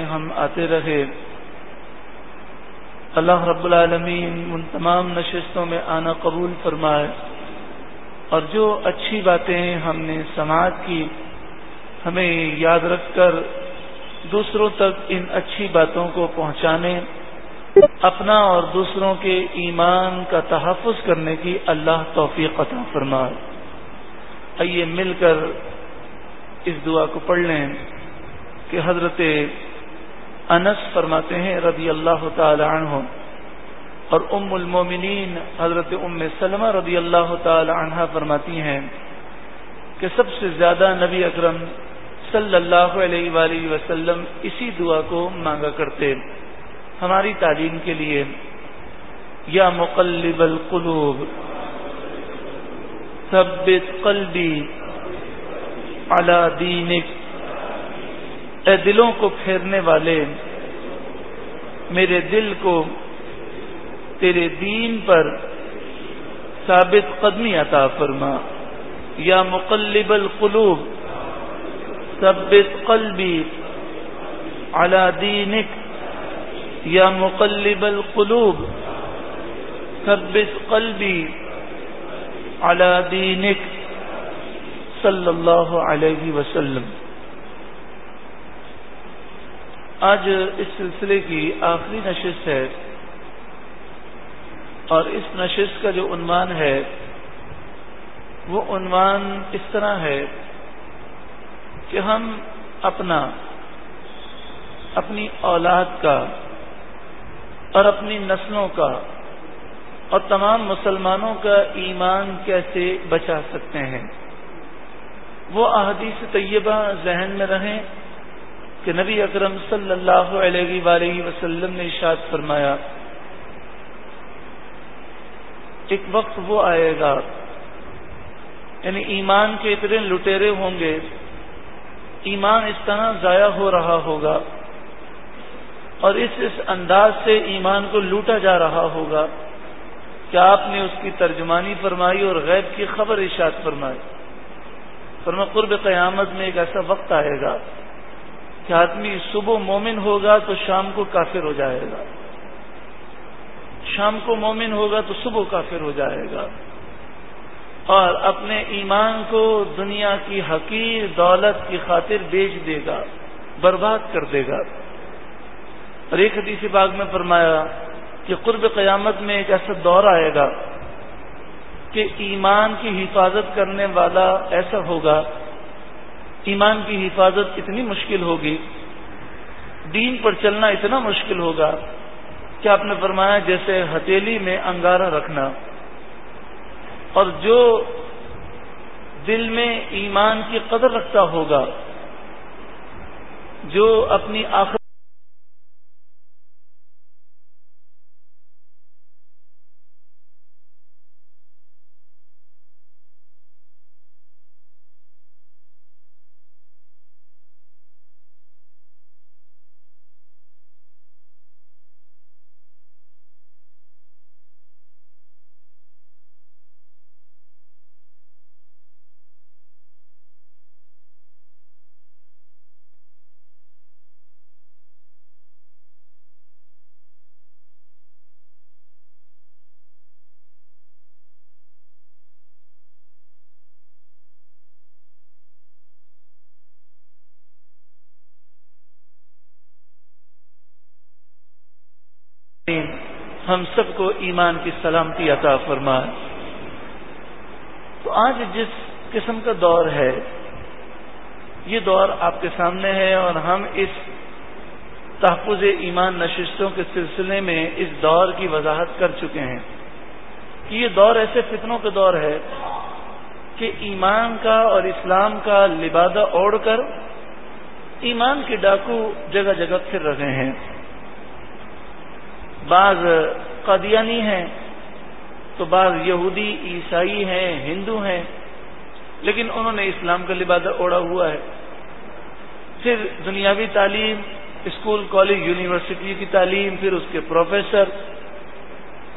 ہم آتے رہے۔ اللہ رب العالمین ان تمام نشستوں میں آنا قبول فرمائے۔ اور جو اچھی باتیں ہم نے سماعت کی، ہمیں یاد رکھ کر دوسروں تک ان اچھی باتوں کو پہنچانے، اپنا اور دوسروں کے ایمان کا تحفظ کرنے کی اللہ توفیق عطا فرمائے۔ آئیے مل کر اس دعا کو پڑھ لیں کہ حضرت انس فرماتے ہیں رضی اللہ تعالی عنہ اور ام المومنین حضرت ام سلمہ رضی اللہ تعالی عنہ فرماتی ہیں کہ سب سے زیادہ نبی اکرم صلی اللہ علیہ وآلہ وسلم اسی دعا کو مانگا کرتے ہماری تعلیم کے لیے۔ یا مقلب القلوب، ثبت قلبی علی دینک۔ اے دلوں کو پھیرنے والے، میرے دل کو تیرے دین پر ثابت قدمی عطا فرما۔ یا مقلب القلوب، ثبت قلبی على دینک۔ یا مقلب القلوب، ثبت قلبی على دینک۔ صلی اللہ علیہ وسلم۔ آج اس سلسلے کی آخری نشست ہے اور اس نشست کا جو عنوان ہے، وہ عنوان اس طرح ہے کہ ہم اپنا، اپنی اولاد کا اور اپنی نسلوں کا اور تمام مسلمانوں کا ایمان کیسے بچا سکتے ہیں؟ وہ احادیث طیبہ ذہن میں رہیں کہ نبی اکرم صلی اللہ علیہ وآلہ وسلم نے اشاد فرمایا، ایک وقت وہ آئے گا یعنی ایمان کے اتنے لٹیرے ہوں گے، ایمان اس طرح ضائع ہو رہا ہوگا، اور اس اس انداز سے ایمان کو لوٹا جا رہا ہوگا کہ آپ نے اس کی ترجمانی فرمائی اور غیب کی خبر ارشاد فرمائی۔ فرما قرب قیامت میں ایک ایسا وقت آئے گا کہ آدمی صبح مومن ہوگا تو شام کو کافر ہو جائے گا۔ شام کو مومن ہوگا تو صبح کافر ہو جائے گا۔ اور اپنے ایمان کو دنیا کی حقیر دولت کی خاطر بیچ دے گا، برباد کر دے گا۔ اور ایک حدیث باغ میں فرمایا کہ قرب قیامت میں ایک ایسا دور آئے گا کہ ایمان کی حفاظت کرنے والا ایسا ہوگا ایمان کی حفاظت اتنی مشکل ہوگی، دین پر چلنا اتنا مشکل ہوگا، کہ آپ نے فرمایا جیسے ہتیلی میں انگارہ رکھنا۔ اور جو دل میں ایمان کی قدر رکھتا ہوگا، جو اپنی آخر ہم سب کو ایمان کی سلامتی عطا فرمائے تو آج جس قسم کا دور ہے، یہ دور آپ کے سامنے ہے اور ہم اس تحفظ ایمان نشستوں کے سلسلے میں اس دور کی وضاحت کر چکے ہیں کہ یہ دور ایسے فتنوں کا دور ہے کہ ایمان کا اور اسلام کا لبادہ اوڑھ کر ایمان کے ڈاکو جگہ جگہ پھر رہے ہیں۔ بعض قادیانی ہیں۔ تو بعض یہودی، عیسائی ہیں، ہندو ہیں۔ لیکن انہوں نے اسلام کا لبادہ اوڑا ہوا ہے۔ پھر دنیاوی تعلیم، اسکول، کالج یونیورسٹی کی تعلیم، پھر اس کے پروفیسر،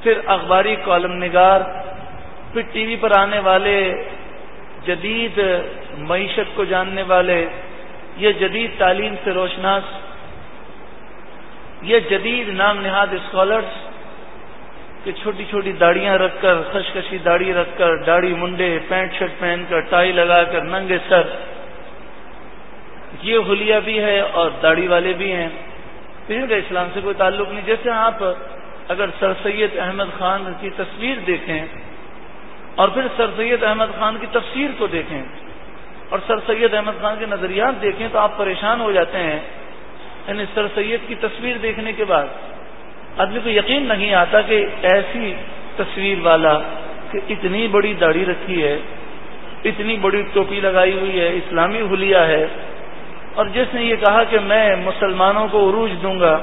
پھر اخباری کالم نگار، پھر ٹی وی پر آنے والے جدید معیشت کو جاننے والے، یہ جدید تعلیم سے روشناس، یہ جدید نام نہاد اسکالرس کہ چھوٹی چھوٹی داڑیاں رکھ کر خشکشی داڑھی رکھ کر داڑھی منڈے، پینٹ شرٹ پہن کر، ٹائی لگا کر، ننگے سر۔ یہ حلیہ بھی ہے اور داڑھی والے بھی ہیں۔ ان کا اسلام سے کوئی تعلق نہیں، جیسے آپ اگر سر سید احمد خان کی تصویر دیکھیں اور پھر سر سید احمد خان کی تفسیر کو دیکھیں اور سر سید احمد خان کے نظریات دیکھیں تو آپ پریشان ہو جاتے ہیں۔ یعنی سر سید کی تصویر دیکھنے کے بعد آدمی کو یقین نہیں آتا کہ ایسی تصویر والا کہ اتنی بڑی داڑھی رکھی ہے، اتنی بڑی ٹوپی لگائی ہوئی ہے، اسلامی حلیہ ہے۔ اور جس نے یہ کہا کہ میں مسلمانوں کو عروج دوں گا،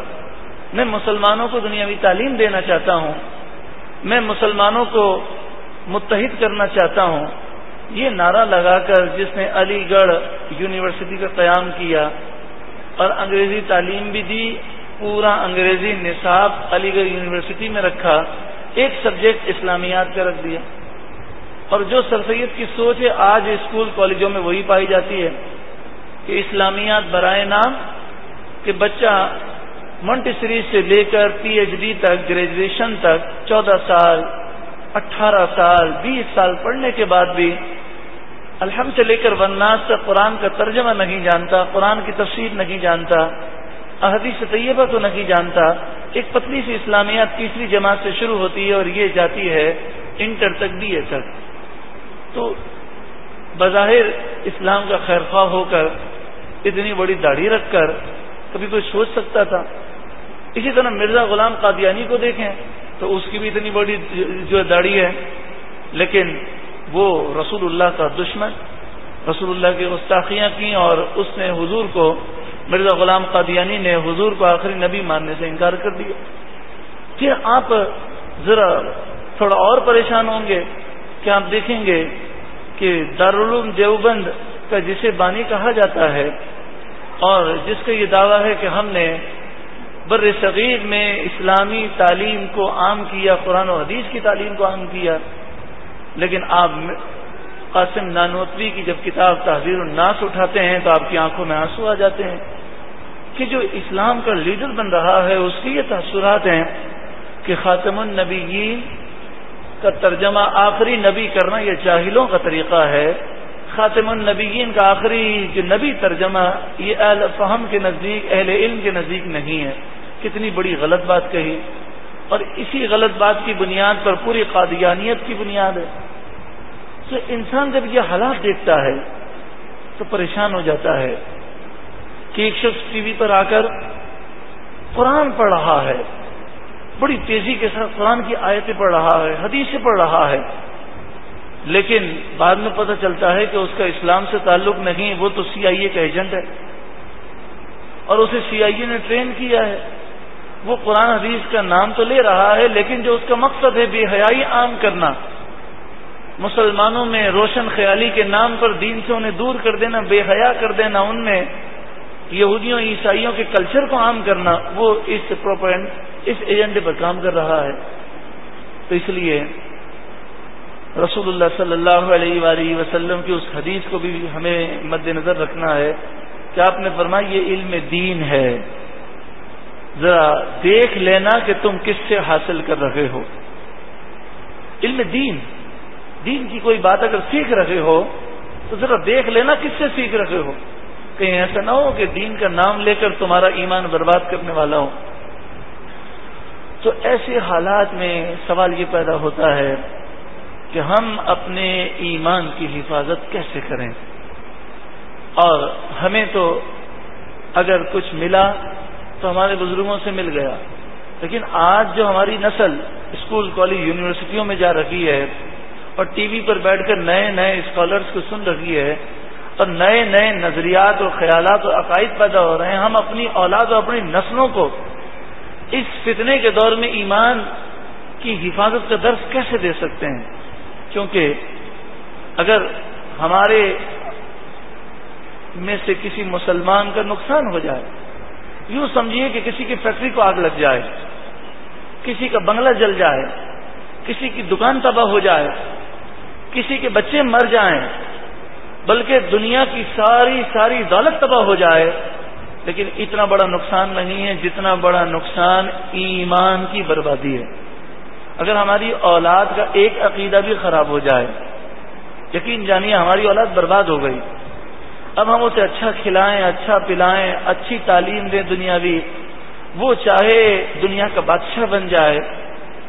میں مسلمانوں کو دنیاوی تعلیم دینا چاہتا ہوں، میں مسلمانوں کو متحد کرنا چاہتا ہوں، یہ نعرہ لگا کر جس نے علی گڑھ یونیورسٹی کا قیام کیا اور انگریزی تعلیم بھی دی پورا انگریزی نصاب علی گڑھ یونیورسٹی میں رکھا، ایک سبجیکٹ اسلامیات کا رکھ دیا۔ اور جو سر سید کی سوچ ہے، آج اسکول کالجوں میں وہی پائی جاتی ہے کہ اسلامیات برائے نام کہ بچہ منٹسری سے لے کر پی ایچ ڈی تک، گریجویشن تک، چودہ سال، اٹھارہ سال، بیس سال پڑھنے کے بعد بھی الحمد سے لے کر وناس تک قرآن کا ترجمہ نہیں جانتا، قرآن کی تفسیر نہیں جانتا۔ احدیث طیبہ کو نہیں جانتا، ایک پتلی سی اسلامیات تیسری جماعت سے شروع ہوتی ہے اور یہ جاتی ہے انٹر تک بی اے تک۔ تو بظاہر اسلام کا خیر خواہ ہو کر اتنی بڑی داڑھی رکھ کر کبھی کوئی سوچ سکتا تھا۔ اسی طرح مرزا غلام قادیانی کو دیکھیں تو اس کی بھی اتنی بڑی جو داڑھی ہے، لیکن وہ رسول اللہ کا دشمن، رسول اللہ کی گستاخیاں کی اور اس نے حضور کو مرزا غلام قادیانی نے حضور کو آخری نبی ماننے سے انکار کر دیا۔ پھر آپ ذرا تھوڑا اور پریشان ہوں گے کہ آپ دیکھیں گے کہ دارالعلوم دیوبند کا جسے بانی کہا جاتا ہے اور جس کا یہ دعویٰ ہے کہ ہم نے بر صغیر میں اسلامی تعلیم کو عام کیا، قرآن و حدیث کی تعلیم کو عام کیا، لیکن آپ قاسم نانوتوی کی جب کتاب تحریر الناس اٹھاتے ہیں تو آپ کی آنکھوں میں آنسو آ جاتے ہیں کہ جو اسلام کا لیڈر بن رہا ہے، اس کی یہ تاثرات ہیں کہ خاتم النبیین کا ترجمہ آخری نبی کرنا یہ جاہلوں کا طریقہ ہے۔ خاتم النبیین کا آخری جو نبی ترجمہ، یہ اہل فہم کے نزدیک، اہل علم کے نزدیک نہیں ہے۔ کتنی بڑی غلط بات کہی۔ اور اسی غلط بات کی بنیاد پر پوری قادیانیت کی بنیاد ہے۔ تو انسان جب یہ حالات دیکھتا ہے تو پریشان ہو جاتا ہے کہ ایک شخص ٹی وی پر آ کر قرآن پڑھ رہا ہے، بڑی تیزی کے ساتھ قرآن کی آیتیں پڑھ رہا ہے، حدیثیں پڑھ رہا ہے، لیکن بعد میں پتہ چلتا ہے کہ اس کا اسلام سے تعلق نہیں، وہ تو سی آئی اے کا ایجنٹ ہے۔ اور اسے سی آئی اے نے ٹرین کیا ہے۔ وہ قرآن حدیث کا نام تو لے رہا ہے، لیکن جو اس کا مقصد ہے بے حیائی عام کرنا مسلمانوں میں روشن خیالی کے نام پر دین سے انہیں دور کر دینا، بے حیا کر دینا، ان میں یہودیوں، عیسائیوں کے کلچر کو عام کرنا، وہ اس پروپرنٹ اس ایجنڈے پر کام کر رہا ہے۔ تو اس لیے رسول اللہ صلی اللہ علیہ وآلہ وسلم کی اس حدیث کو بھی ہمیں مد نظر رکھنا ہے کہ آپ نے فرمایا، یہ علم دین ہے۔ ذرا دیکھ لینا کہ تم کس سے حاصل کر رہے ہو۔ علم دین۔ دین کی کوئی بات اگر سیکھ رہے ہو، تو ذرا دیکھ لینا کس سے سیکھ رہے ہو۔ کہیں ایسا نہ ہو کہ دین کا نام لے کر تمہارا ایمان برباد کرنے والا ہو۔ تو ایسے حالات میں سوال یہ پیدا ہوتا ہے کہ ہم اپنے ایمان کی حفاظت کیسے کریں؟ اور ہمیں تو اگر کچھ ملا تو ہمارے بزرگوں سے مل گیا۔ لیکن آج جو ہماری نسل اسکول، کالج، یونیورسٹیوں میں جا رکھی ہے اور ٹی وی پر بیٹھ کر نئے نئے اسکالرس کو سن رہی ہے اور نئے نئے نظریات اور خیالات اور عقائد پیدا ہو رہے ہیں۔ ہم اپنی اولاد اور اپنی نسلوں کو اس فتنے کے دور میں ایمان کی حفاظت کا درس کیسے دے سکتے ہیں؟ کیونکہ اگر ہمارے میں سے کسی مسلمان کا نقصان ہو جائے، یوں سمجھیے کہ کسی کی فیکٹری کو آگ لگ جائے، کسی کا بنگلہ جل جائے، کسی کی دکان تباہ ہو جائے کسی کے بچے مر جائیں، بلکہ دنیا کی ساری ساری دولت تباہ ہو جائے، لیکن اتنا بڑا نقصان نہیں ہے جتنا بڑا نقصان ایمان کی بربادی ہے۔ اگر ہماری اولاد کا ایک عقیدہ بھی خراب ہو جائے، یقین جانیے ہماری اولاد برباد ہو گئی۔ اب ہم اسے اچھا کھلائیں اچھا پلائیں، اچھی تعلیم دیں دنیاوی، وہ چاہے دنیا کا بادشاہ بن جائے،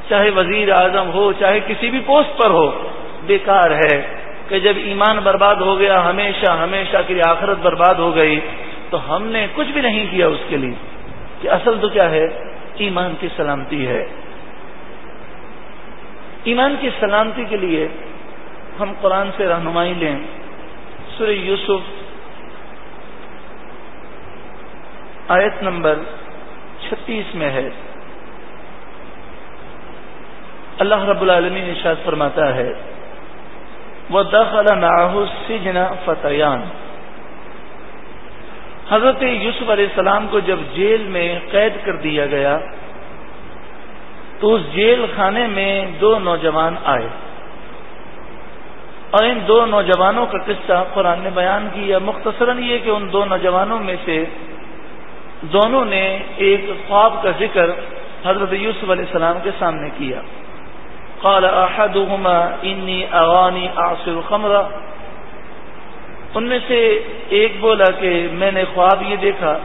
چاہے وزیر اعظم ہو، چاہے کسی بھی پوسٹ پر ہو۔ بیکار ہے کہ جب ایمان برباد ہو گیا ہمیشہ ہمیشہ کے لیے آخرت برباد ہو گئی، تو ہم نے کچھ بھی نہیں کیا اس کے لیے۔ کہ اصل تو کیا ہے؟ ایمان کی سلامتی ہے۔ ایمان کی سلامتی کے لیے ہم قرآن سے رہنمائی لیں۔ سر یوسف، آیت نمبر چھتیس میں ہے۔ اللہ رب العالمین ارشاد فرماتا ہے وہ معه سجن فتیان حضرت یوسف علیہ السلام کو جب جیل میں قید کر دیا گیا، تو اس جیل خانے میں دو نوجوان آئے۔ اور ان دو نوجوانوں کا قصہ قرآن نے بیان کیا۔ مختصراً یہ کہ ان دو نوجوانوں میں سے دونوں نے ایک خواب کا ذکر حضرت یوسف علیہ السلام کے سامنے کیا۔ قال احدهما انی اغانی اعصر خمرہ ان میں سے ایک بولا کہ میں نے خواب یہ دیکھا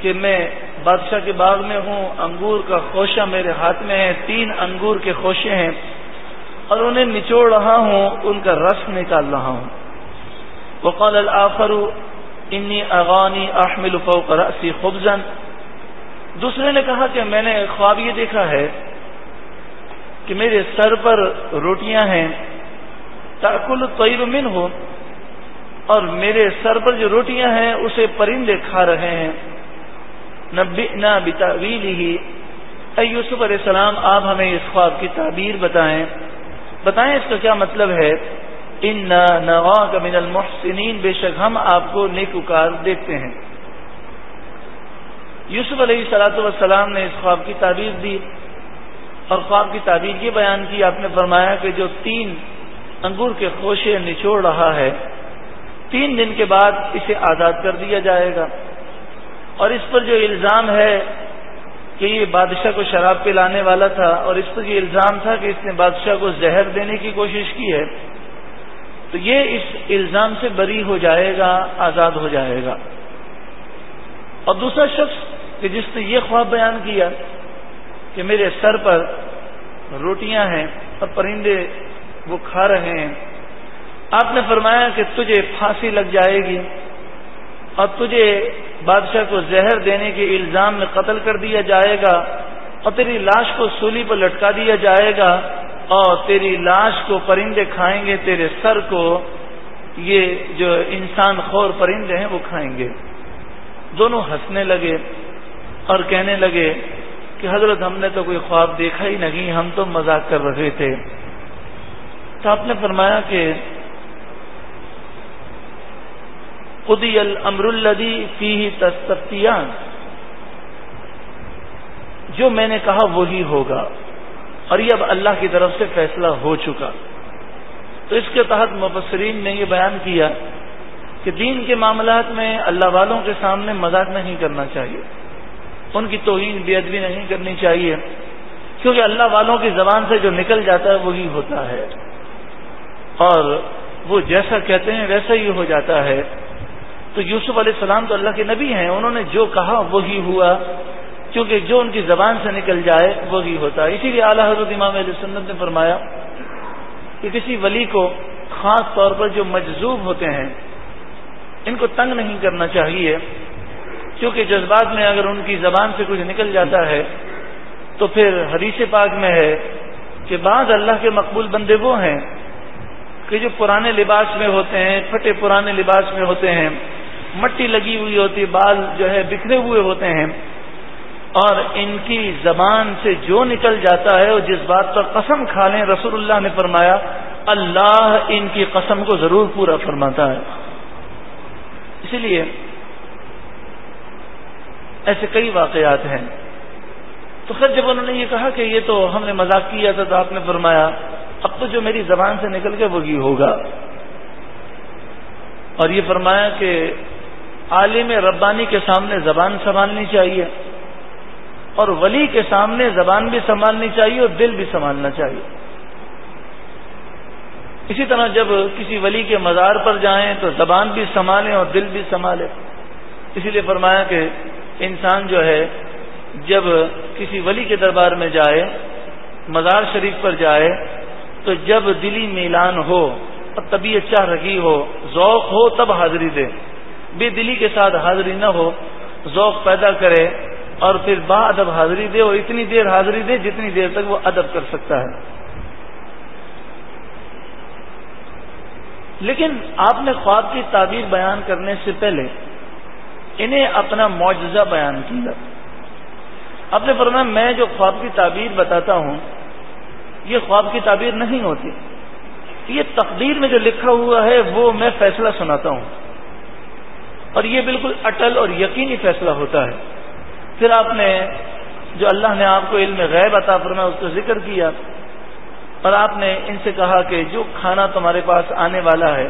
کہ میں بادشاہ کے باغ میں ہوں، انگور کا خوشہ میرے ہاتھ میں ہے، تین انگور کے خوشے ہیں اور انہیں نچوڑ رہا ہوں، ان کا رس نکال رہا ہوں۔ وقال الآخر انی اغانی احمل فوق رأسی خبزا۔ دوسرے نے کہا کہ میں نے خواب یہ دیکھا ہے کہ میرے سر پر روٹیاں ہیں تاکل طیر من ہو اور میرے سر پر جو روٹیاں ہیں، اسے پرندے کھا رہے ہیں۔ نہ ہی اے یوسف علیہ السلام، آپ ہمیں اس خواب کی تعبیر بتائیں۔ بتائیں اس کا کیا مطلب ہے؟ ان نوا کا من المحسنین۔ بے شک ہم آپ کو نیک اکار دیکھتے ہیں۔ یوسف علیہ سلاۃ والسلام نے اس خواب کی تعبیر دی۔ اور خواب کی تعبیر یہ بیان کی، آپ نے فرمایا کہ جو تین انگور کے خوشے نچوڑ رہا ہے، تین دن کے بعد اسے آزاد کر دیا جائے گا۔ اور اس پر جو الزام ہے کہ یہ بادشاہ کو شراب پلانے والا تھا، اور اس پر یہ الزام تھا کہ اس نے بادشاہ کو زہر دینے کی کوشش کی ہے، تو یہ اس الزام سے بری ہو جائے گا، آزاد ہو جائے گا۔ اور دوسرا شخص کہ جس نے یہ خواب بیان کیا کہ میرے سر پر روٹیاں ہیں، اور پرندے وہ کھا رہے ہیں۔ آپ نے فرمایا کہ تجھے پھانسی لگ جائے گی، اور تجھے بادشاہ کو زہر دینے کے الزام میں قتل کر دیا جائے گا، اور تیری لاش کو سولی پر لٹکا دیا جائے گا، اور تیری لاش کو پرندے کھائیں گے، تیرے سر کو یہ جو انسان خور پرندے ہیں وہ کھائیں گے۔ دونوں ہنسنے لگے اور کہنے لگے کہ حضرت ہم نے تو کوئی خواب دیکھا ہی نہیں، ہم تو مذاق کر رہے تھے۔ تو آپ نے فرمایا کہ خدی الامر الدی فی تستفتیان جو میں نے کہا وہی ہوگا۔ اور یہ اب اللہ کی طرف سے فیصلہ ہو چکا۔ تو اس کے تحت مبصرین نے یہ بیان کیا کہ دین کے معاملات میں اللہ والوں کے سامنے مذاق نہیں کرنا چاہیے۔ ان کی توہین بے ادبی نہیں کرنی چاہیے۔ کیونکہ اللہ والوں کی زبان سے جو نکل جاتا ہے وہی ہوتا ہے۔ اور وہ جیسا کہتے ہیں ویسا ہی ہو جاتا ہے۔ تو یوسف علیہ السلام تو اللہ کے نبی ہیں، انہوں نے جو کہا وہی ہوا۔ کیونکہ جو ان کی زبان سے نکل جائے وہی ہوتا۔ ہے اسی لیے اعلیٰ حضرت امام علیہ سنت نے فرمایا کہ کسی ولی کو خاص طور پر جو مجذوب ہوتے ہیں، ان کو تنگ نہیں کرنا چاہیے۔ کیونکہ جذبات میں اگر ان کی زبان سے کچھ نکل جاتا ہے، تو پھر حدیث پاک میں ہے کہ بعض اللہ کے مقبول بندے وہ ہیں کہ جو پرانے لباس میں ہوتے ہیں، پھٹے پرانے لباس میں ہوتے ہیں، مٹی لگی ہوئی ہوتی، بال جو ہے بکھرے ہوئے ہوتے ہیں، اور ان کی زبان سے جو نکل جاتا ہے، وہ جس بات پر قسم کھا لیں، رسول اللہ نے فرمایا، اللہ ان کی قسم کو ضرور پورا فرماتا ہے۔ اسی لیے ایسے کئی واقعات ہیں۔ تو خیر جب انہوں نے یہ کہا کہ یہ تو ہم نے مذاق کیا تھا تو آپ نے فرمایا، اب تو جو میری زبان سے نکل کے وہی ہوگا۔ اور یہ فرمایا کہ عالم ربانی کے سامنے زبان سنبھالنی چاہیے اور ولی کے سامنے زبان بھی سنبھالنی چاہیے اور دل بھی سنبھالنا چاہیے۔ اسی طرح جب کسی ولی کے مزار پر جائیں تو زبان بھی سنبھالیں اور دل بھی سنبھالے اسی لیے فرمایا کہ انسان جو ہے، جب کسی ولی کے دربار میں جائے، مزار شریف پر جائے، تو جب دلی میلان ہو، اور طبیعت چاہ رہی ہو، ذوق ہو، تب حاضری دے۔ بے دلی کے ساتھ حاضری نہ ہو، ذوق پیدا کرے، اور پھر با ادب حاضری دے، اور اتنی دیر حاضری دے جتنی دیر تک وہ ادب کر سکتا ہے۔ لیکن آپ نے خواب کی تعبیر بیان کرنے سے پہلے انہیں اپنا معجزہ بیان کیا۔ آپ نے فرمایا، میں جو خواب کی تعبیر بتاتا ہوں، یہ خواب کی تعبیر نہیں ہوتی۔ یہ تقدیر میں جو لکھا ہوا ہے، وہ میں فیصلہ سناتا ہوں۔ اور یہ بالکل اٹل اور یقینی فیصلہ ہوتا ہے۔ پھر آپ نے جو اللہ نے آپ کو علم غیب عطا فرمایا، اس کا ذکر کیا اور آپ نے ان سے کہا کہ جو کھانا تمہارے پاس آنے والا ہے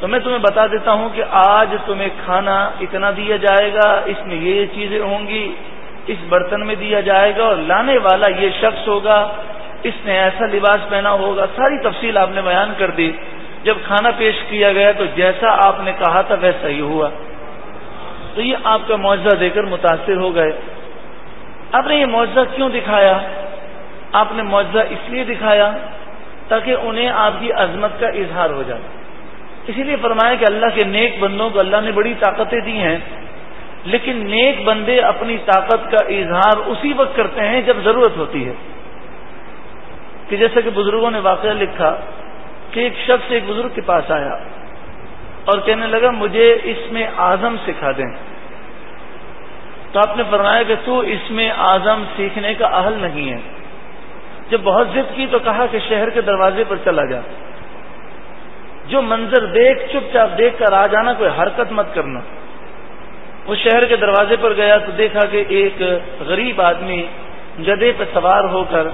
تو میں تمہیں بتا دیتا ہوں کہ آج تمہیں کھانا اتنا دیا جائے گا، اس میں یہ چیزیں ہوں گی، اس برتن میں دیا جائے گا اور لانے والا یہ شخص ہوگا، اس نے ایسا لباس پہنا ہوگا، ساری تفصیل آپ نے بیان کر دی۔ جب کھانا پیش کیا گیا تو جیسا آپ نے کہا تھا ویسا ہی ہوا۔ تو یہ آپ کا معاوضہ دے کر متاثر ہو گئے۔ آپ نے یہ معاوضہ کیوں دکھایا؟ آپ نے معاوضہ اس لیے دکھایا تاکہ انہیں آپ کی عظمت کا اظہار ہو جائے۔ اسی لیے فرمایا کہ اللہ کے نیک بندوں کو اللہ نے بڑی طاقتیں دی ہیں۔ لیکن نیک بندے اپنی طاقت کا اظہار اسی وقت کرتے ہیں جب ضرورت ہوتی ہے۔ کہ جیسا کہ بزرگوں نے واقعہ لکھا کہ ایک شخص ایک بزرگ کے پاس آیا اور کہنے لگا، مجھے اس میں آزم سکھا دیں۔ تو آپ نے فرمایا کہ تو اس میں آزم سیکھنے کا اہل نہیں ہے۔ جب بہت ضد کی تو کہا کہ شہر کے دروازے پر چلا جا۔ جو منظر دیکھ چپ چاپ دیکھ کر آ جانا، کوئی حرکت مت کرنا۔ وہ شہر کے دروازے پر گیا تو دیکھا کہ ایک غریب آدمی گدے پہ سوار ہو کر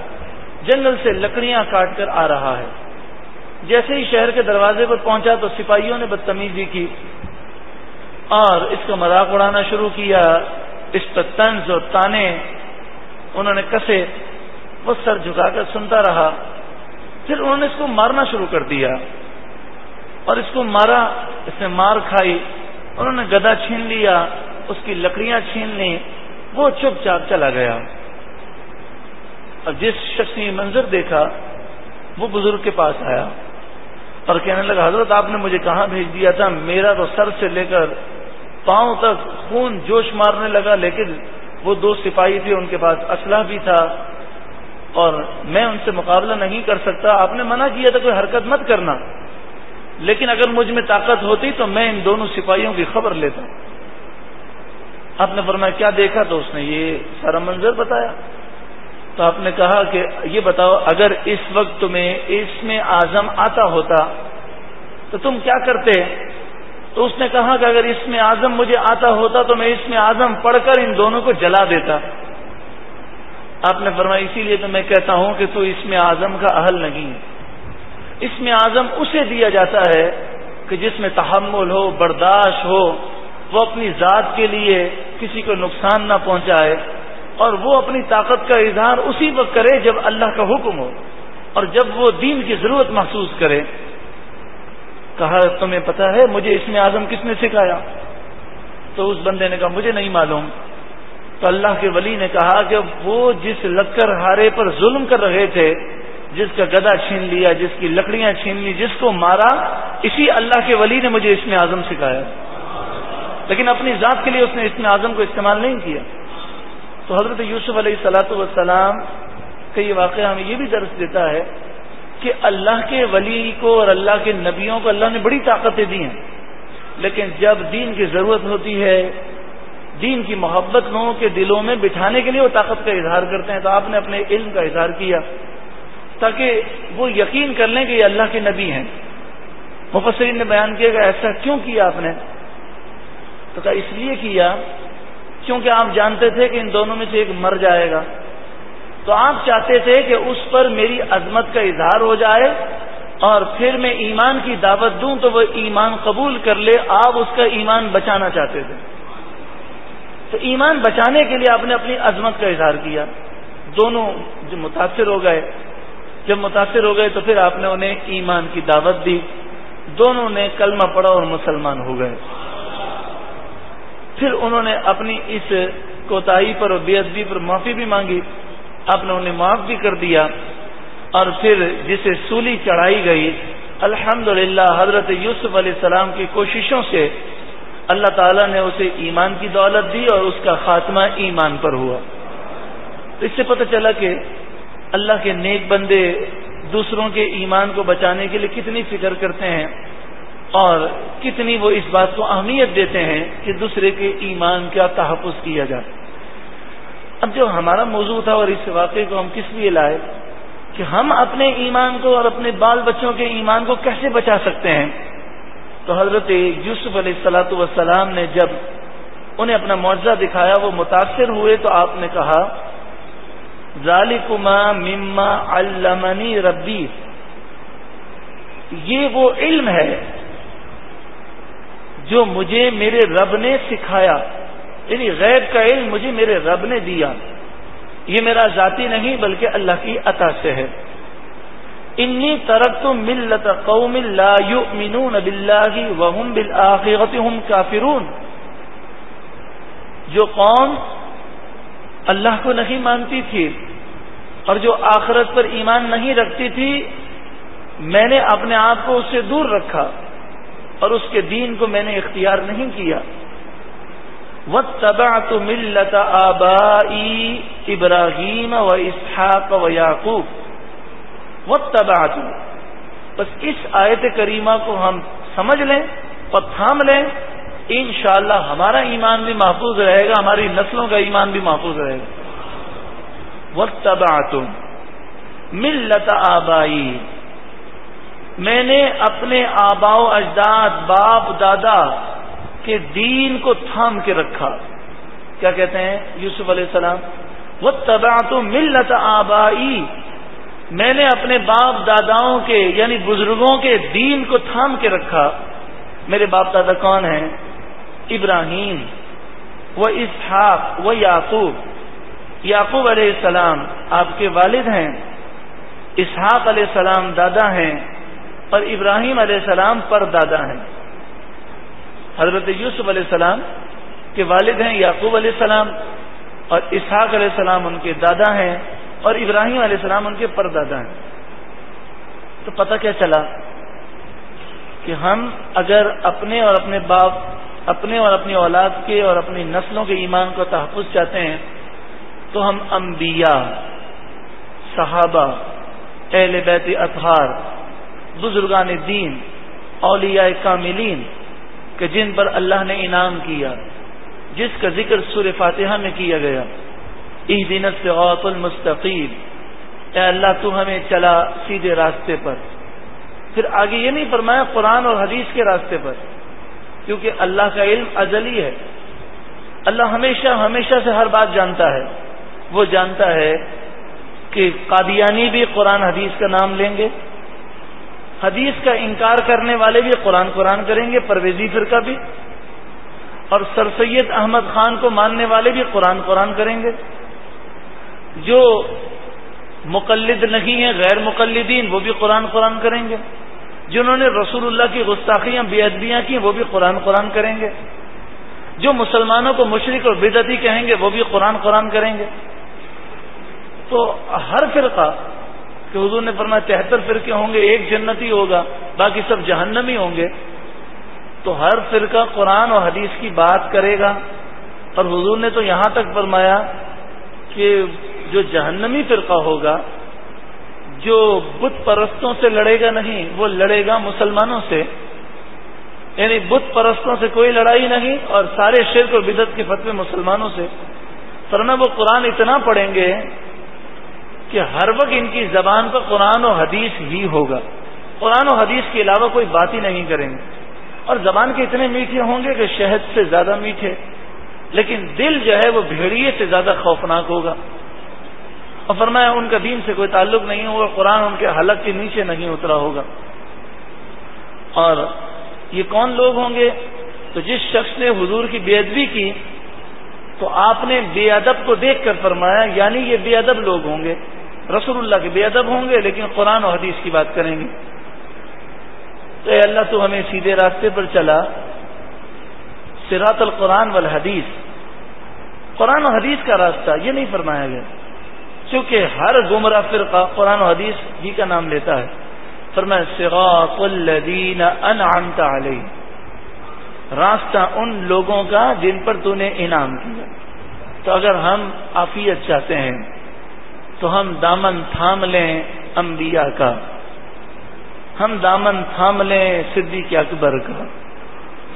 جنگل سے لکڑیاں کاٹ کر آ رہا ہے۔ جیسے ہی شہر کے دروازے پر پہنچا تو سپاہیوں نے بدتمیزی کی اور اس کا مذاق اڑانا شروع کیا۔ اس پر طنز اور تانے انہوں نے کسے وہ سر جھکا کر سنتا رہا۔ پھر انہوں نے اس کو مارنا شروع کر دیا۔ اور اس کو مارا، اس نے مار کھائی، انہوں نے گدا چھین لیا، اس کی لکڑیاں چھین لی وہ چپ چاپ چلا گیا۔ اور جس شخص نے منظر دیکھا، وہ بزرگ کے پاس آیا اور کہنے لگا، حضرت آپ نے مجھے کہاں بھیج دیا تھا؟ میرا تو سر سے لے کر پاؤں تک خون جوش مارنے لگا، لیکن وہ دو سپاہی تھے، ان کے پاس اسلحہ بھی تھا اور میں ان سے مقابلہ نہیں کر سکتا۔ آپ نے منع کیا تھا، کوئی حرکت مت کرنا۔ لیکن اگر مجھ میں طاقت ہوتی تو میں ان دونوں سپاہیوں کی خبر لیتا۔ آپ نے فرمایا، کیا دیکھا؟ تو اس نے یہ سارا منظر بتایا۔ تو آپ نے کہا کہ یہ بتاؤ، اگر اس وقت تمہیں اس میں آزم آتا ہوتا تو تم کیا کرتے؟ تو اس نے کہا کہ اگر اس میں آزم مجھے آتا ہوتا تو میں اس میں آزم پڑھ کر ان دونوں کو جلا دیتا۔ آپ نے فرمایا، اسی لیے تو میں کہتا ہوں کہ تو اس میں آزم کا اہل نہیں ہے۔ اس میں آزم اسے دیا جاتا ہے کہ جس میں تحمل ہو، برداشت ہو، وہ اپنی ذات کے لیے کسی کو نقصان نہ پہنچائے اور وہ اپنی طاقت کا اظہار اسی وقت کرے جب اللہ کا حکم ہو اور جب وہ دین کی ضرورت محسوس کرے۔ کہا، تمہیں پتا ہے، مجھے اس میں آزم کس نے سکھایا؟ تو اس بندے نے کہا، مجھے نہیں معلوم۔ تو اللہ کے ولی نے کہا کہ وہ جس لکر ہارے پر ظلم کر رہے تھے جس کا گدا چھین لیا، جس کی لکڑیاں چھین لی، جس کو مارا، اسی اللہ کے ولی نے مجھے اس میں سکھایا۔ لیکن اپنی ذات کے لیے اس نے اس میں کو استعمال نہیں کیا۔ تو حضرت یوسف علیہ سلاۃ والسلام کا یہ واقعہ ہمیں یہ بھی درس دیتا ہے کہ اللہ کے ولی کو اور اللہ کے نبیوں کو اللہ نے بڑی طاقتیں دی ہیں۔ لیکن جب دین کی ضرورت ہوتی ہے، دین کی محبت لوگوں کے دلوں میں بٹھانے کے لیے وہ طاقت کا اظہار کرتے ہیں۔ تو آپ نے اپنے علم کا اظہار کیا۔ تاکہ وہ یقین کر لیں کہ یہ اللہ کے نبی ہیں۔ مفسرین نے بیان کیا کہ ایسا کیوں کیا آپ نے؟ تو کہا اس لیے کیا کیونکہ آپ جانتے تھے کہ ان دونوں میں سے ایک مر جائے گا۔ تو آپ چاہتے تھے کہ اس پر میری عظمت کا اظہار ہو جائے اور پھر میں ایمان کی دعوت دوں تو وہ ایمان قبول کر لے، آپ اس کا ایمان بچانا چاہتے تھے۔ تو ایمان بچانے کے لیے آپ نے اپنی عظمت کا اظہار کیا۔ دونوں جو متاثر ہو گئے جب متاثر ہو گئے تو پھر آپ نے انہیں ایمان کی دعوت دی۔ دونوں نے کلمہ پڑا اور مسلمان ہو گئے۔ پھر انہوں نے اپنی اس کوتاہی پر اور بے ادبی پر معافی بھی مانگی۔ آپ نے انہیں معاف بھی کر دیا۔ اور پھر جسے سولی چڑھائی گئی الحمد حضرت یوسف علیہ السلام کی کوششوں سے اللہ تعالیٰ نے اسے ایمان کی دولت دی اور اس کا خاتمہ ایمان پر ہوا۔ اس سے پتہ چلا کہ اللہ کے نیک بندے دوسروں کے ایمان کو بچانے کے لیے کتنی فکر کرتے ہیں اور کتنی وہ اس بات کو اہمیت دیتے ہیں کہ دوسرے کے ایمان کا تحفظ کیا جائے۔ اب جو ہمارا موضوع تھا اور اس واقعے کو ہم کس لیے لائے کہ ہم اپنے ایمان کو اور اپنے بال بچوں کے ایمان کو کیسے بچا سکتے ہیں؟ تو حضرت یوسف علیہ السلاۃ والسلام نے جب انہیں اپنا معاوضہ دکھایا، وہ متاثر ہوئے تو آپ نے کہا ذالکما مما علمنی ربی یہ وہ علم ہے جو مجھے میرے رب نے سکھایا۔ یعنی غیب کا علم مجھے میرے رب نے دیا۔ یہ میرا ذاتی نہیں بلکہ اللہ کی عطا سے ہے۔ انی ترک تو ملت قوم لا یؤمنون باللہ وهم بالآخرت هم کافرون جو قوم اللہ کو نہیں مانتی تھی اور جو آخرت پر ایمان نہیں رکھتی تھی، میں نے اپنے آپ کو اس سے دور رکھا اور اس کے دین کو میں نے اختیار نہیں کیا۔ وہ تبا تو ملت آبائی ابراہیم و اسحاق و یعقوب وہ تبا بس اس آیت کریمہ کو ہم سمجھ لیں اور تھام لیں، انشاءاللہ ہمارا ایمان بھی محفوظ رہے گا، ہماری نسلوں کا ایمان بھی محفوظ رہے گا۔ تم ملت آبائی میں نے اپنے آبا و اجداد، باپ، دادا کے دین کو تھام کے رکھا۔ کیا کہتے ہیں؟ یوسف علیہ السلام۔ وہ تبا تو ملت آبائی۔ میں نے اپنے باپ، داداؤں کے یعنی بزرگوں کے دین کو تھام کے رکھا۔ میرے باپ، دادا کون ہیں؟ ابراہیم وہ اسحاق وہ یعقوب۔ یعقوب علیہ السلام آپ کے والد ہیں، اسحاق علیہ السلام دادا ہیں اور ابراہیم علیہ السلام پر دادا ہیں۔ حضرت یوسف علیہ السلام کے والد ہیں، یعقوب علیہ السلام اور اسحاق علیہ السلام ان کے دادا ہیں اور ابراہیم علیہ السلام ان کے پر دادا ہیں۔ تو پتہ کیا چلا کہ ہم اگر اپنے اور اپنے باپ، اپنے اور اپنی اولاد کے اور اپنی نسلوں کے ایمان کو تحفظ چاہتے ہیں تو ہم انبیاء، صحابہ، اہل بیت اطہار، بزرگان دین، اولیاء کاملین، کہ جن پر اللہ نے انعام کیا، جس کا ذکر سور فاتحہ میں کیا گیا۔ ای دینت سے غوط اے اللہ، تو ہمیں چلا سیدھے راستے پر۔ پھر آگے یہ نہیں فرمایا قرآن اور حدیث کے راستے پر، کیونکہ اللہ کا علم ازلی ہے۔ اللہ ہمیشہ ہمیشہ سے ہر بات جانتا ہے۔ وہ جانتا ہے کہ قادیانی بھی قرآن حدیث کا نام لیں گے، حدیث کا انکار کرنے والے بھی قرآن قرآن کریں گے، پرویزی فرقہ بھی، اور سر سید احمد خان کو ماننے والے بھی قرآن قرآن کریں گے۔ جو مقلد نہیں ہیں، غیر مقلدین، وہ بھی قرآن قرآن کریں گے۔ جنہوں نے رسول اللہ کی گستاخیاں، بے ادبیاں کی وہ بھی قرآن قرآن کریں گے۔ جو مسلمانوں کو مشرق اور بدعتی کہیں گے، وہ بھی قرآن قرآن کریں گے۔ تو ہر فرقہ کہ حضور نے فرمایا تہتر فرقے ہوں گے، ایک جنتی ہوگا، باقی سب جہنمی ہوں گے۔ تو ہر فرقہ قرآن اور حدیث کی بات کرے گا۔ اور حضور نے تو یہاں تک فرمایا کہ جو جہنمی فرقہ ہوگا، جو بت پرستوں سے لڑے گا نہیں، وہ لڑے گا مسلمانوں سے۔ یعنی بت پرستوں سے کوئی لڑائی نہیں اور سارے شرک اور بدت کے فتوے مسلمانوں سے۔ فرما وہ قرآن اتنا پڑھیں گے کہ ہر وقت ان کی زبان پر قرآن و حدیث ہی ہوگا۔ قرآن و حدیث کے علاوہ کوئی بات ہی نہیں کریں گے۔ اور زبان کے اتنے میٹھے ہوں گے کہ شہد سے زیادہ میٹھے۔ لیکن دل جو ہے وہ بھیڑیے سے زیادہ خوفناک ہوگا۔ اور فرمایا، ان کا دین سے کوئی تعلق نہیں ہوگا قرآن ان کے حلق کے نیچے نہیں اترا ہوگا۔ اور یہ کون لوگ ہوں گے؟ تو جس شخص نے حضور کی بے ادبی کی، تو آپ نے بے ادب کو دیکھ کر فرمایا یعنی یہ بے ادب لوگ ہوں گے۔ رسول اللہ کے بے ادب ہوں گے، لیکن قرآن و حدیث کی بات کریں گے۔ تو اے اللہ، تو ہمیں سیدھے راستے پر چلا۔ سراط القرآن والحدیث۔ قرآن و حدیث کا راستہ یہ نہیں فرمایا گیا۔ چونکہ ہر گمراہ فرقہ قرآن و حدیث ہی کا نام لیتا ہے۔ فرمایا سراط الذین انعمت علیہ راستہ ان لوگوں کا جن پر تو نے انعام کیا۔ تو اگر ہم عافیت چاہتے ہیں تو ہم دامن تھام لیں انبیاء کا۔ ہم دامن تھام لیں صدیق اکبر کا،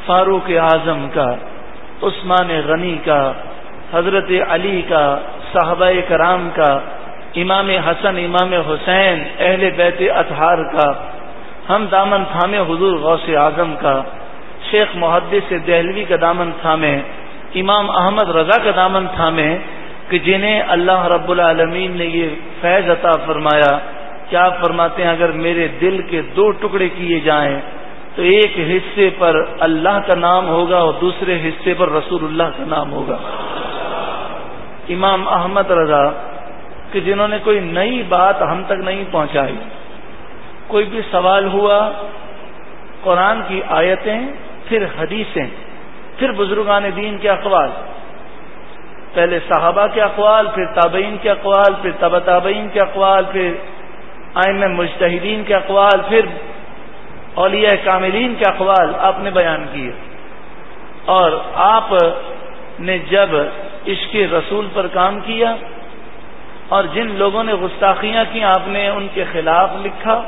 فاروق اعظم کا، عثمان غنی کا، حضرت علی کا، صحابہ کرام کا، امام حسن، امام حسین، اہل بیت اطہار کا۔ ہم دامن تھامے حضور غوث اعظم کا۔ شیخ محدث دہلوی کا دامن تھامے، امام احمد رضا کا دامن تھامے کہ جنہیں اللہ رب العالمین نے یہ فیض عطا فرمایا، کیا فرماتے ہیں اگر میرے دل کے دو ٹکڑے کیے جائیں تو ایک حصے پر اللہ کا نام ہوگا اور دوسرے حصے پر رسول اللہ کا نام ہوگا؟ امام احمد رضا، کہ جنہوں نے کوئی نئی بات ہم تک نہیں پہنچائی۔ کوئی بھی سوال ہوا، قرآن کی آیتیں، پھر حدیثیں، پھر بزرگان دین کے اقوال۔ پہلے صحابہ کے اقوال، پھر تابعین کے اقوال، پھر تب تابعین کے اقوال، پھر آئم مجتہدین کے اقوال، پھر اولیاء کاملین کے اقوال آپ نے بیان کیے۔ اور آپ نے جب عشق رسول پر کام کیا اور جن لوگوں نے گستاخیاں کی، آپ نے ان کے خلاف لکھا،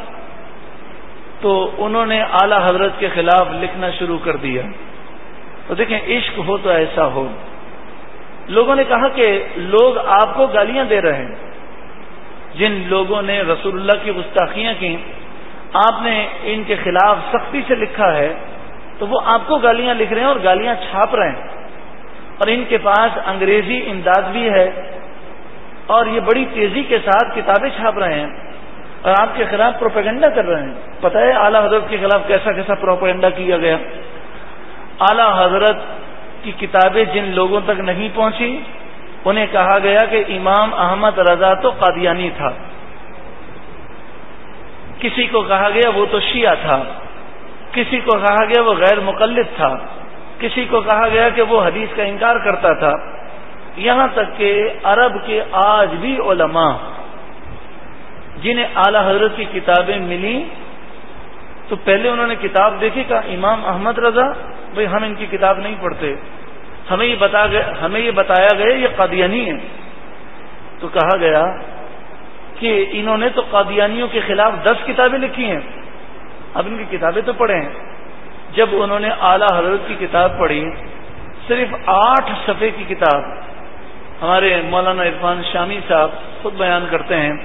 تو انہوں نے اعلی حضرت کے خلاف لکھنا شروع کر دیا۔ تو دیکھیں، عشق ہو تو ایسا ہو۔ لوگوں نے کہا کہ لوگ آپ کو گالیاں دے رہے ہیں۔ جن لوگوں نے رسول اللہ کی گستاخیاں کی آپ نے ان کے خلاف سختی سے لکھا ہے، تو وہ آپ کو گالیاں لکھ رہے ہیں اور گالیاں چھاپ رہے ہیں۔ اور ان کے پاس انگریزی امداد بھی ہے اور یہ بڑی تیزی کے ساتھ کتابیں چھاپ رہے ہیں اور آپ کے خلاف پروپیگنڈا کر رہے ہیں۔ پتہ ہے اعلیٰ حضرت کے خلاف کیسا کیسا پروپیگنڈا کیا گیا۔ اعلی حضرت کی کتابیں جن لوگوں تک نہیں پہنچی، انہیں کہا گیا کہ امام احمد رضا تو قادیانی تھا۔ کسی کو کہا گیا وہ تو شیعہ تھا، کسی کو کہا گیا وہ غیر مقلد تھا، کسی کو کہا گیا کہ وہ حدیث کا انکار کرتا تھا۔ یہاں تک کہ عرب کے آج بھی علماء جنہیں اعلی حضرت کی کتابیں ملی تو پہلے انہوں نے کتاب دیکھی کہ امام احمد رضا بھائی ہم ان کی کتاب نہیں پڑھتے۔ ہمیں یہ بتا ہمیں یہ بتایا گیا یہ قادیانی ہے تو کہا گیا کہ انہوں نے تو قادیانیوں کے خلاف دس کتابیں لکھی ہیں۔ اب ان کی کتابیں تو پڑھے ہیں جب انہوں نے اعلی حضرت کی کتاب پڑھی، صرف آٹھ صفحے کی کتاب ہمارے مولانا عرفان شامی صاحب خود بیان کرتے ہیں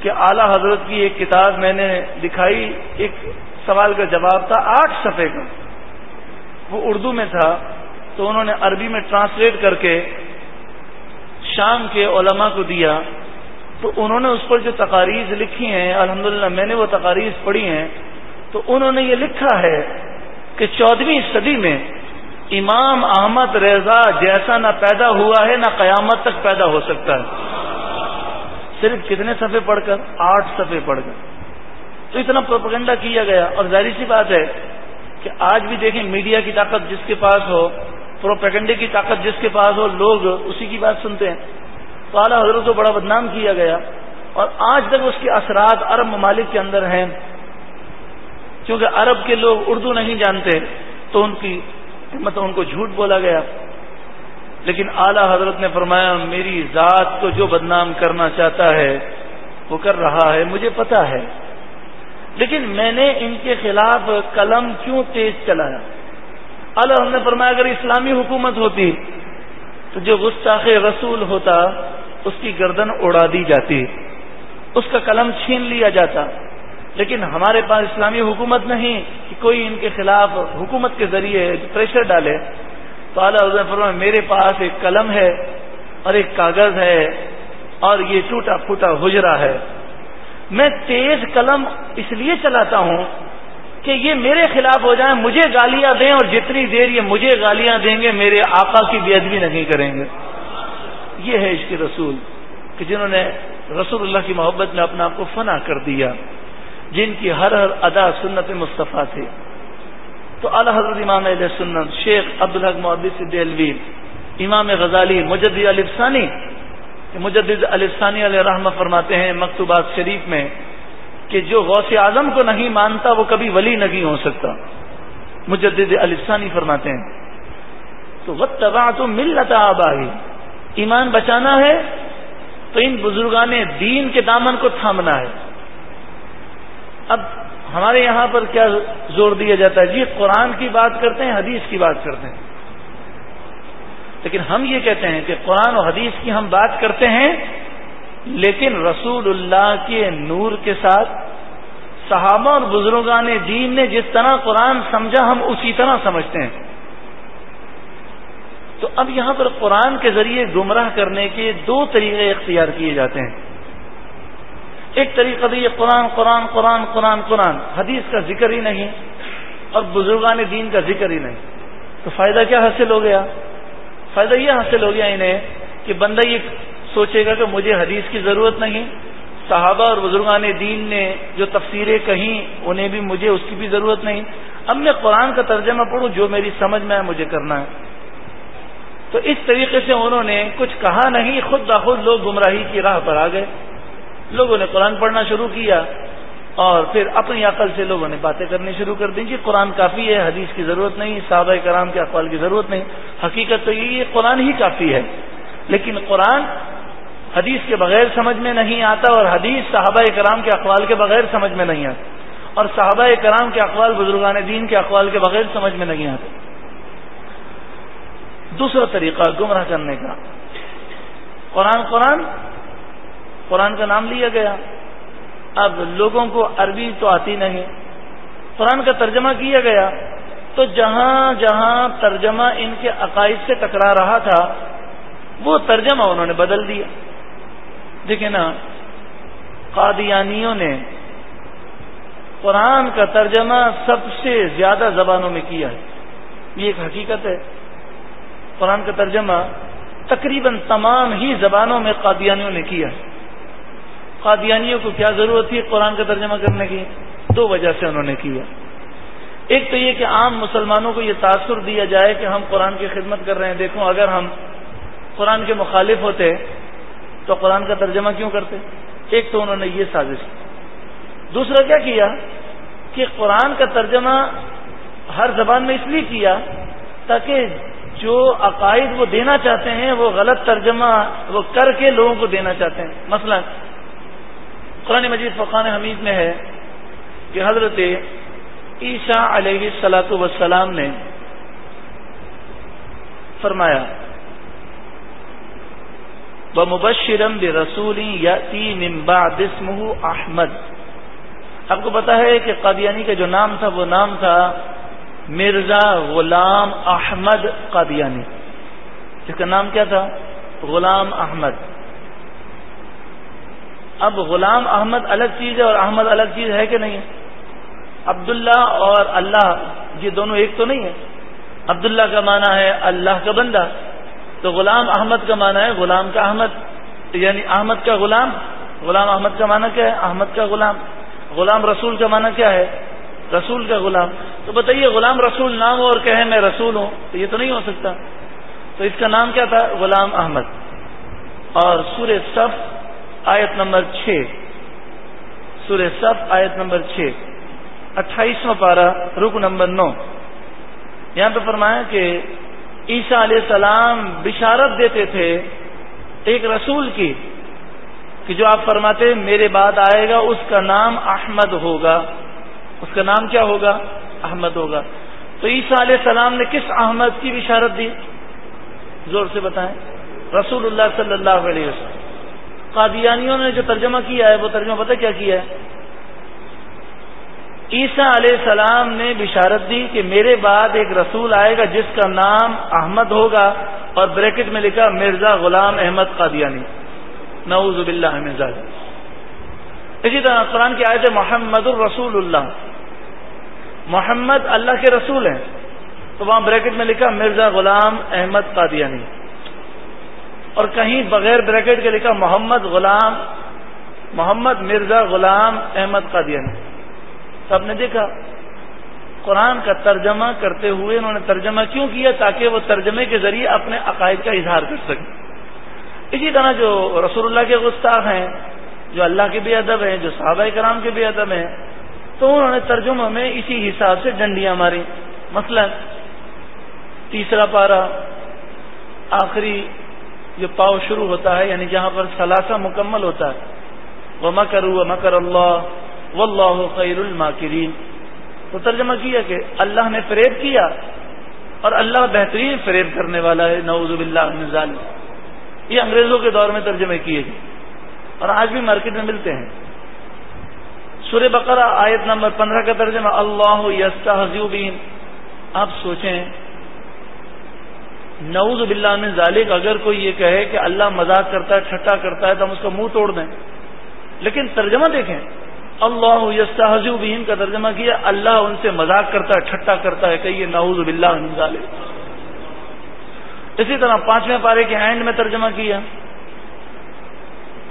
کہ اعلی حضرت کی ایک کتاب میں نے دکھائی ایک سوال کا جواب تھا آٹھ صفحے کا۔ وہ اردو میں تھا، تو انہوں نے عربی میں ٹرانسلیٹ کر کے شام کے علماء کو دیا۔ تو انہوں نے اس پر جو تقاریز لکھی ہیں، الحمدللہ میں نے وہ تقاریز پڑھی ہیں، تو انہوں نے یہ لکھا ہے کہ چودہویں صدی میں امام احمد رضا جیسا نہ پیدا ہوا ہے، نہ قیامت تک پیدا ہو سکتا ہے۔ صرف کتنے صفحے پڑھ کر؟ آٹھ صفحے پڑھ کر۔ تو اتنا پروپگنڈا کیا گیا۔ اور ظاہری سی بات ہے کہ آج بھی دیکھیں میڈیا کی طاقت جس کے پاس ہو، پروپیگنڈے کی طاقت جس کے پاس ہو، لوگ اسی کی بات سنتے ہیں۔ تو اعلیٰ حضرت کو بڑا بدنام کیا گیا اور آج تک اس کے اثرات عرب ممالک کے اندر ہیں۔ کیونکہ عرب کے لوگ اردو نہیں جانتے، تو ان کی مطلب ان کو جھوٹ بولا گیا۔ لیکن اعلی حضرت نے فرمایا، میری ذات کو جو بدنام کرنا چاہتا ہے، وہ کر رہا ہے، مجھے پتا ہے۔ لیکن میں نے ان کے خلاف قلم کیوں تیز چلایا؟ اعلی حضرت نے فرمایا، اگر اسلامی حکومت ہوتی تو جو گستاخ رسول ہوتا، اس کی گردن اڑا دی جاتی، اس کا قلم چھین لیا جاتا۔ لیکن ہمارے پاس اسلامی حکومت نہیں کہ کوئی ان کے خلاف حکومت کے ذریعے پریشر ڈالے۔ تو اعلیٰ فرما میرے پاس ایک قلم ہے اور ایک کاغذ ہے اور یہ ٹوٹا پھوٹا حجرا ہے۔ میں تیز قلم اس لیے چلاتا ہوں کہ یہ میرے خلاف ہو جائیں، مجھے گالیاں دیں اور جتنی دیر یہ مجھے گالیاں دیں گے، میرے آقا کی بے ادبی نہیں کریں گے۔ یہ ہے عشق رسول، کہ جنہوں نے رسول اللہ کی محبت میں اپنا آپ کو فنا کر دیا، جن کی ہر ہر ادا سنت مصطفیٰ تھی تو اللہ حضرت امام علیہ سنت، شیخ عبدالحق محدث دہلوی امام غزالی مجد الفسانی مجد الفسانی علیہ رحمہ فرماتے ہیں مکتوبات شریف میں کہ جو غوث اعظم کو نہیں مانتا وہ کبھی ولی نہیں ہو سکتا۔ مجدد الفسانی فرماتے ہیں۔ تو وہ تباہ تو مل رہتا آباہی ایمان بچانا ہے تو ان بزرگان دین کے دامن کو تھامنا ہے۔ اب ہمارے یہاں پر کیا زور دیا جاتا ہے؟ جی قرآن کی بات کرتے ہیں، حدیث کی بات کرتے ہیں۔ لیکن ہم یہ کہتے ہیں کہ قرآن و حدیث کی ہم بات کرتے ہیں، لیکن رسول اللہ کے نور کے ساتھ صحابہ اور بزرگان دین نے جس طرح قرآن سمجھا، ہم اسی طرح سمجھتے ہیں۔ تو اب یہاں پر قرآن کے ذریعے گمراہ کرنے کے دو طریقے اختیار کیے جاتے ہیں۔ ایک طریقہ تو یہ قرآن قرآن قرآن قرآن قرآن، حدیث کا ذکر ہی نہیں اور بزرگان دین کا ذکر ہی نہیں۔ تو فائدہ کیا حاصل ہو گیا؟ فائدہ یہ حاصل ہو گیا انہیں کہ بندہ یہ سوچے گا کہ مجھے حدیث کی ضرورت نہیں، صحابہ اور بزرگان دین نے جو تفسیریں کہیں انہیں بھی مجھے اس کی بھی ضرورت نہیں۔ اب میں قرآن کا ترجمہ پڑھوں، جو میری سمجھ میں ہے مجھے کرنا ہے۔ تو اس طریقے سے انہوں نے کچھ کہا نہیں، خود بخود لوگ گمراہی کی راہ پر آ گئے۔ لوگوں نے قرآن پڑھنا شروع کیا۔ اور پھر اپنی عقل سے لوگوں نے باتیں کرنی شروع کر دی جی قرآن کافی ہے، حدیث کی ضرورت نہیں، صحابہ کرام کے اقوال کی ضرورت نہیں۔ حقیقت تو یہ قرآن ہی کافی ہے۔ لیکن قرآن حدیث کے بغیر سمجھ میں نہیں آتا اور حدیث صحابہ کرام کے اقوال کے بغیر سمجھ میں نہیں آتا۔ اور صحابہ کرام کے اقوال، بزرگان دین کے اقوال کے بغیر سمجھ میں نہیں آتا دوسرا طریقہ گمراہ کرنے کا۔ قرآن قرآن قرآن کا نام لیا گیا۔ اب لوگوں کو عربی تو آتی نہیں۔ قرآن کا ترجمہ کیا گیا۔ تو جہاں جہاں ترجمہ ان کے عقائد سے ٹکرا رہا تھا، وہ ترجمہ انہوں نے بدل دیا۔ دیکھیں نا، قادیانیوں نے قرآن کا ترجمہ سب سے زیادہ زبانوں میں کیا ہے۔ یہ ایک حقیقت ہے۔ قرآن کا ترجمہ تقریباً تمام ہی زبانوں میں قادیانیوں نے کیا ہے۔ قادیانیوں کو کیا ضرورت تھی قرآن کا ترجمہ کرنے کی؟ دو وجہ سے انہوں نے کیا ایک تو یہ کہ عام مسلمانوں کو یہ تاثر دیا جائے کہ ہم قرآن کی خدمت کر رہے ہیں۔ دیکھو، اگر ہم قرآن کے مخالف ہوتے تو قرآن کا ترجمہ کیوں کرتے؟ ایک تو انہوں نے یہ سازش کی۔ دوسرا کیا کیا کہ قرآن کا ترجمہ ہر زبان میں اس لیے کیا تاکہ جو عقائد وہ دینا چاہتے ہیں وہ غلط ترجمہ وہ کر کے لوگوں کو دینا چاہتے ہیں۔ مثلا قرآن مجید فقان حمید میں ہے کہ حضرت عیسیٰ علیہ سلاۃ وسلام نے فرمایا مبشرم رسولی یا احمد. آپ کو پتا ہے کہ قادیانی کا جو نام تھا، وہ نام تھا مرزا غلام احمد قادیانی، جس کا نام کیا تھا؟ غلام احمد۔ اب غلام احمد الگ چیز ہے اور احمد الگ چیز ہے کہ نہیں؟ عبداللہ اور اللہ، یہ دونوں ایک تو نہیں ہے عبداللہ کا معنی ہے اللہ کا بندہ، تو غلام احمد کا معنی ہے غلام کا احمد یعنی احمد کا غلام۔ غلام احمد کا معنی کیا ہے؟ احمد کا غلام۔ غلام رسول کا معنی کیا ہے؟ رسول کا غلام۔ تو بتائیے غلام رسول نام ہو اور کہے میں رسول ہوں تو یہ تو نہیں ہو سکتا۔ تو اس کا نام کیا تھا؟ غلام احمد۔ اور سور صف آیت نمبر چھ سور صف، آیت نمبر چھ، اٹھائیسواں پارہ رک نمبر نو۔ یہاں پہ فرمایا کہ عیسیٰ علیہ السلام بشارت دیتے تھے ایک رسول کی، کہ جو آپ فرماتے میرے بعد آئے گا، اس کا نام احمد ہوگا۔ اس کا نام کیا ہوگا؟ احمد ہوگا۔ تو عیسیٰ علیہ السلام نے کس احمد کی بشارت دی؟ زور سے بتائیں۔ رسول اللہ صلی اللہ علیہ وسلم۔ قادیانیوں نے جو ترجمہ کیا ہے، وہ ترجمہ پتہ کیا کیا ہے؟ عیسیٰ علیہ السلام نے بشارت دی کہ میرے بعد ایک رسول آئے گا جس کا نام احمد ہوگا اور بریکٹ میں لکھا مرزا غلام احمد قادیانی۔ نعوذ باللہ مرزا اسی طرح قرآن کی آیت محمد الرسول اللہ محمد اللہ کے رسول ہیں۔ تو وہاں بریکٹ میں لکھا مرزا غلام احمد قادیانی۔ اور کہیں بغیر بریکٹ کے لکھا محمد غلام، محمد مرزا غلام احمد قادیانی۔ تو آپ نے دیکھا۔ قرآن کا ترجمہ کرتے ہوئے انہوں نے ترجمہ کیوں کیا تاکہ وہ ترجمے کے ذریعے اپنے عقائد کا اظہار کر سکیں۔ اسی طرح جو رسول اللہ کے گستاخ ہیں، جو اللہ کے بھی ادب ہیں، جو صحابہ کرام کے بھی ادب ہیں، تو انہوں نے ترجمہ میں اسی حساب سے ڈنڈیاں ماری مثلا تیسرا پارا آخری جو پاؤ شروع ہوتا ہے یعنی جہاں پر ثلاثہ مکمل ہوتا ہے۔ وہ مکر و مکر اللہ و اللہ خیر الماکرین تو ترجمہ کیا کہ اللہ نے فریب کیا اور اللہ بہترین فریب کرنے والا ہے، نعوذ باللہ من ظالم یہ انگریزوں کے دور میں ترجمے کیے گئے۔ اور آج بھی مارکیٹ میں ملتے ہیں۔ سورہ بقرہ آیت نمبر پندرہ کا ترجمہ، اللہ یستین آپ سوچیں نعوذ باللہ من ذالک، اگر کوئی یہ کہے کہ اللہ مذاق کرتا ہے ٹھٹا کرتا ہے، تو ہم اس کا منہ توڑ دیں۔ لیکن ترجمہ دیکھیں۔ اللہ بہین کا ترجمہ کیا، اللہ ان سے مذاق کرتا ہے ٹھٹا کرتا ہے، کہیے نعوذ باللہ من ذالک۔ اسی طرح پانچویں پارے کے اینڈ میں ترجمہ کیا۔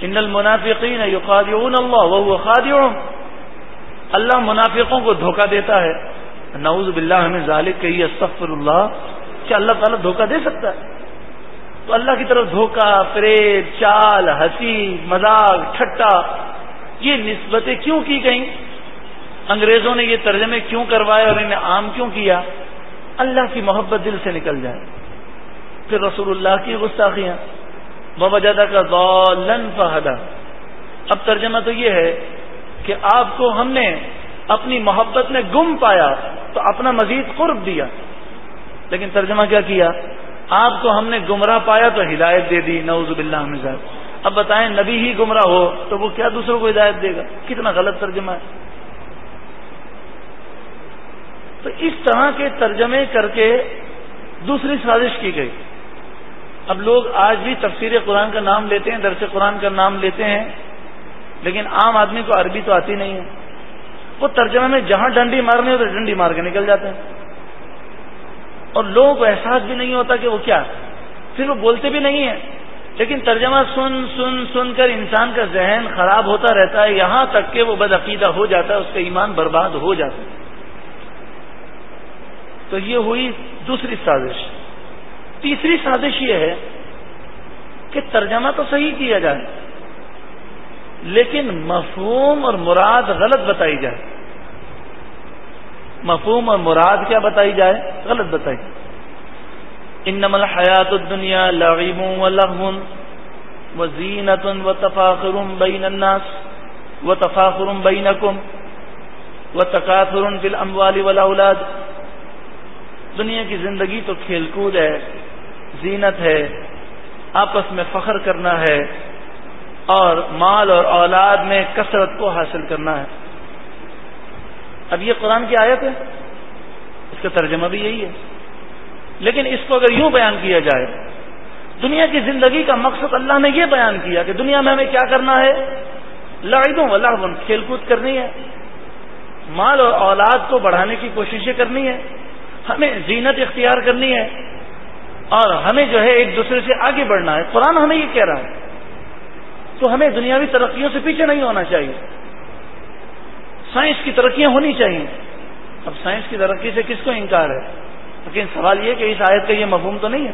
ان المنافقین یخادعون اللہ وهو خادعهم اللہ منافقوں کو دھوکہ دیتا ہے۔ نعوذ باللہ من ذالک، کہیے استغفر اللہ۔ کیا اللہ تعالیٰ دھوکہ دے سکتا ہے؟ تو اللہ کی طرف دھوکہ فریب چال، ہنسی، مذاق ٹھٹا یہ نسبتیں کیوں کی گئیں؟ انگریزوں نے یہ ترجمے کیوں کروائے اور انہیں عام کیوں کیا؟ اللہ کی محبت دل سے نکل جائے۔ پھر رسول اللہ کی گستاخیاں۔ بجادہ کا دولن فہدا۔ اب ترجمہ تو یہ ہے کہ آپ کو ہم نے اپنی محبت میں گم پایا تو اپنا مزید قرب دیا۔ لیکن ترجمہ کیا کیا؟ آپ کو ہم نے گمراہ پایا تو ہدایت دے دی، نعوذ باللہ مزاج اب بتائیں نبی ہی گمراہ ہو تو وہ کیا دوسروں کو ہدایت دے گا؟ کتنا غلط ترجمہ ہے۔ تو اس طرح کے ترجمے کر کے دوسری سازش کی گئی۔ اب لوگ آج بھی تفسیر قرآن کا نام لیتے ہیں، درس قرآن کا نام لیتے ہیں، لیکن عام آدمی کو عربی تو آتی نہیں ہے۔ وہ ترجمے میں جہاں ڈنڈی مارنے ہو تو ڈنڈی مار کے نکل جاتے ہیں۔ اور لوگوں کو احساس بھی نہیں ہوتا کہ وہ کیا پھر وہ بولتے بھی نہیں ہیں۔ لیکن ترجمہ سن سن سن کر انسان کا ذہن خراب ہوتا رہتا ہے، یہاں تک کہ وہ بدعقیدہ ہو جاتا ہے، اس کا ایمان برباد ہو جاتا ہے۔ تو یہ ہوئی دوسری سازش۔ تیسری سازش یہ ہے کہ ترجمہ تو صحیح کیا جائے، لیکن مفہوم اور مراد غلط بتائی جائے۔ مفہوم اور مراد کیا بتائی جائے؟ غلط بتائی۔ ان نمل حیات دنیا لغیم و لغم و زینت و تفاخر بین الناس و تفاخر بینکم و تقاثر فی الاموال والاولاد دنیا کی زندگی تو کھیل کود ہے، زینت ہے، آپس میں فخر کرنا ہے اور مال اور اولاد میں کثرت کو حاصل کرنا ہے۔ اب یہ قرآن کی آیت ہے؟ اس کا ترجمہ بھی یہی ہے۔ لیکن اس کو اگر یوں بیان کیا جائے، دنیا کی زندگی کا مقصد اللہ نے یہ بیان کیا کہ دنیا میں ہمیں کیا کرنا ہے؟ لڑائیوں اللہ کھیل کود کرنی ہے۔ مال اور اولاد کو بڑھانے کی کوششیں کرنی ہے۔ ہمیں زینت اختیار کرنی ہے۔ اور ہمیں جو ہے ایک دوسرے سے آگے بڑھنا ہے۔ قرآن ہمیں یہ کہہ رہا ہے۔ تو ہمیں دنیاوی ترقیوں سے پیچھے نہیں ہونا چاہیے۔ سائنس کی ترقیاں ہونی چاہیے۔ اب سائنس کی ترقی سے کس کو انکار ہے؟ لیکن سوال یہ کہ اس آیت کا یہ مفہوم تو نہیں ہے۔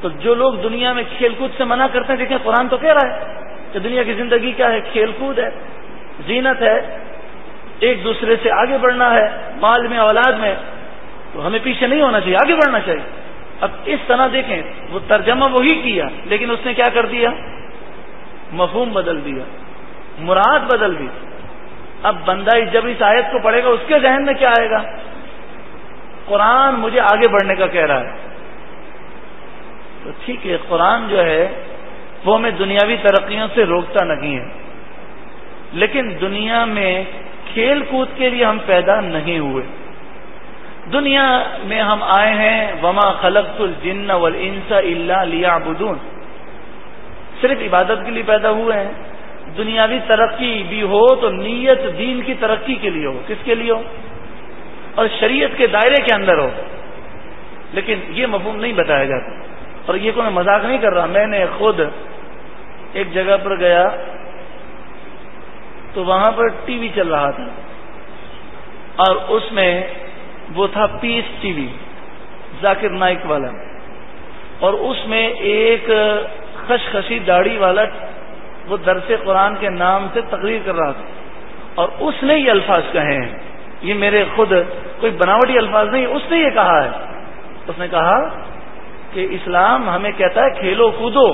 تو جو لوگ دنیا میں کھیل کود سے منع کرتے ہیں، دیکھیں قرآن تو کہہ رہا ہے کہ دنیا کی زندگی کیا ہے؟ کھیل کود ہے، زینت ہے، ایک دوسرے سے آگے بڑھنا ہے، مال میں، اولاد میں۔ تو ہمیں پیچھے نہیں ہونا چاہیے، آگے بڑھنا چاہیے۔ اب اس طرح دیکھیں، وہ ترجمہ وہی کیا، لیکن اس نے کیا کر دیا؟ مفہوم بدل دیا۔ مراد بدل دی۔ اب بندہ جب اس آیت کو پڑھے گا، اس کے ذہن میں کیا آئے گا؟ قرآن مجھے آگے بڑھنے کا کہہ رہا ہے۔ تو ٹھیک ہے، قرآن جو ہے، وہ ہمیں دنیاوی ترقیوں سے روکتا نہیں ہے۔ لیکن دنیا میں کھیل کود کے لیے ہم پیدا نہیں ہوئے۔ دنیا میں ہم آئے ہیں، وما خلق الجن والانس الا لیا صرف عبادت کے لیے پیدا ہوئے ہیں۔ دنیاوی ترقی بھی ہو تو نیت دین کی ترقی کے لیے ہو۔ کس کے لیے ہو؟ اور شریعت کے دائرے کے اندر ہو۔ لیکن یہ مفہوم نہیں بتایا جاتا۔ اور یہ کوئی مذاق نہیں کر رہا۔ میں نے خود ایک جگہ پر گیا تو وہاں پر ٹی وی چل رہا تھا۔ اور اس میں وہ تھا پیس ٹی وی، ذاکر نائک والا۔ اور اس میں ایک خشخشی داڑھی والا وہ درس قرآن کے نام سے تقریر کر رہا تھا۔ اور اس نے یہ الفاظ کہے ہیں۔ یہ میرے خود کوئی بناوٹی الفاظ نہیں، اس نے یہ کہا ہے۔ اس نے کہا کہ اسلام ہمیں کہتا ہے کھیلو کودو،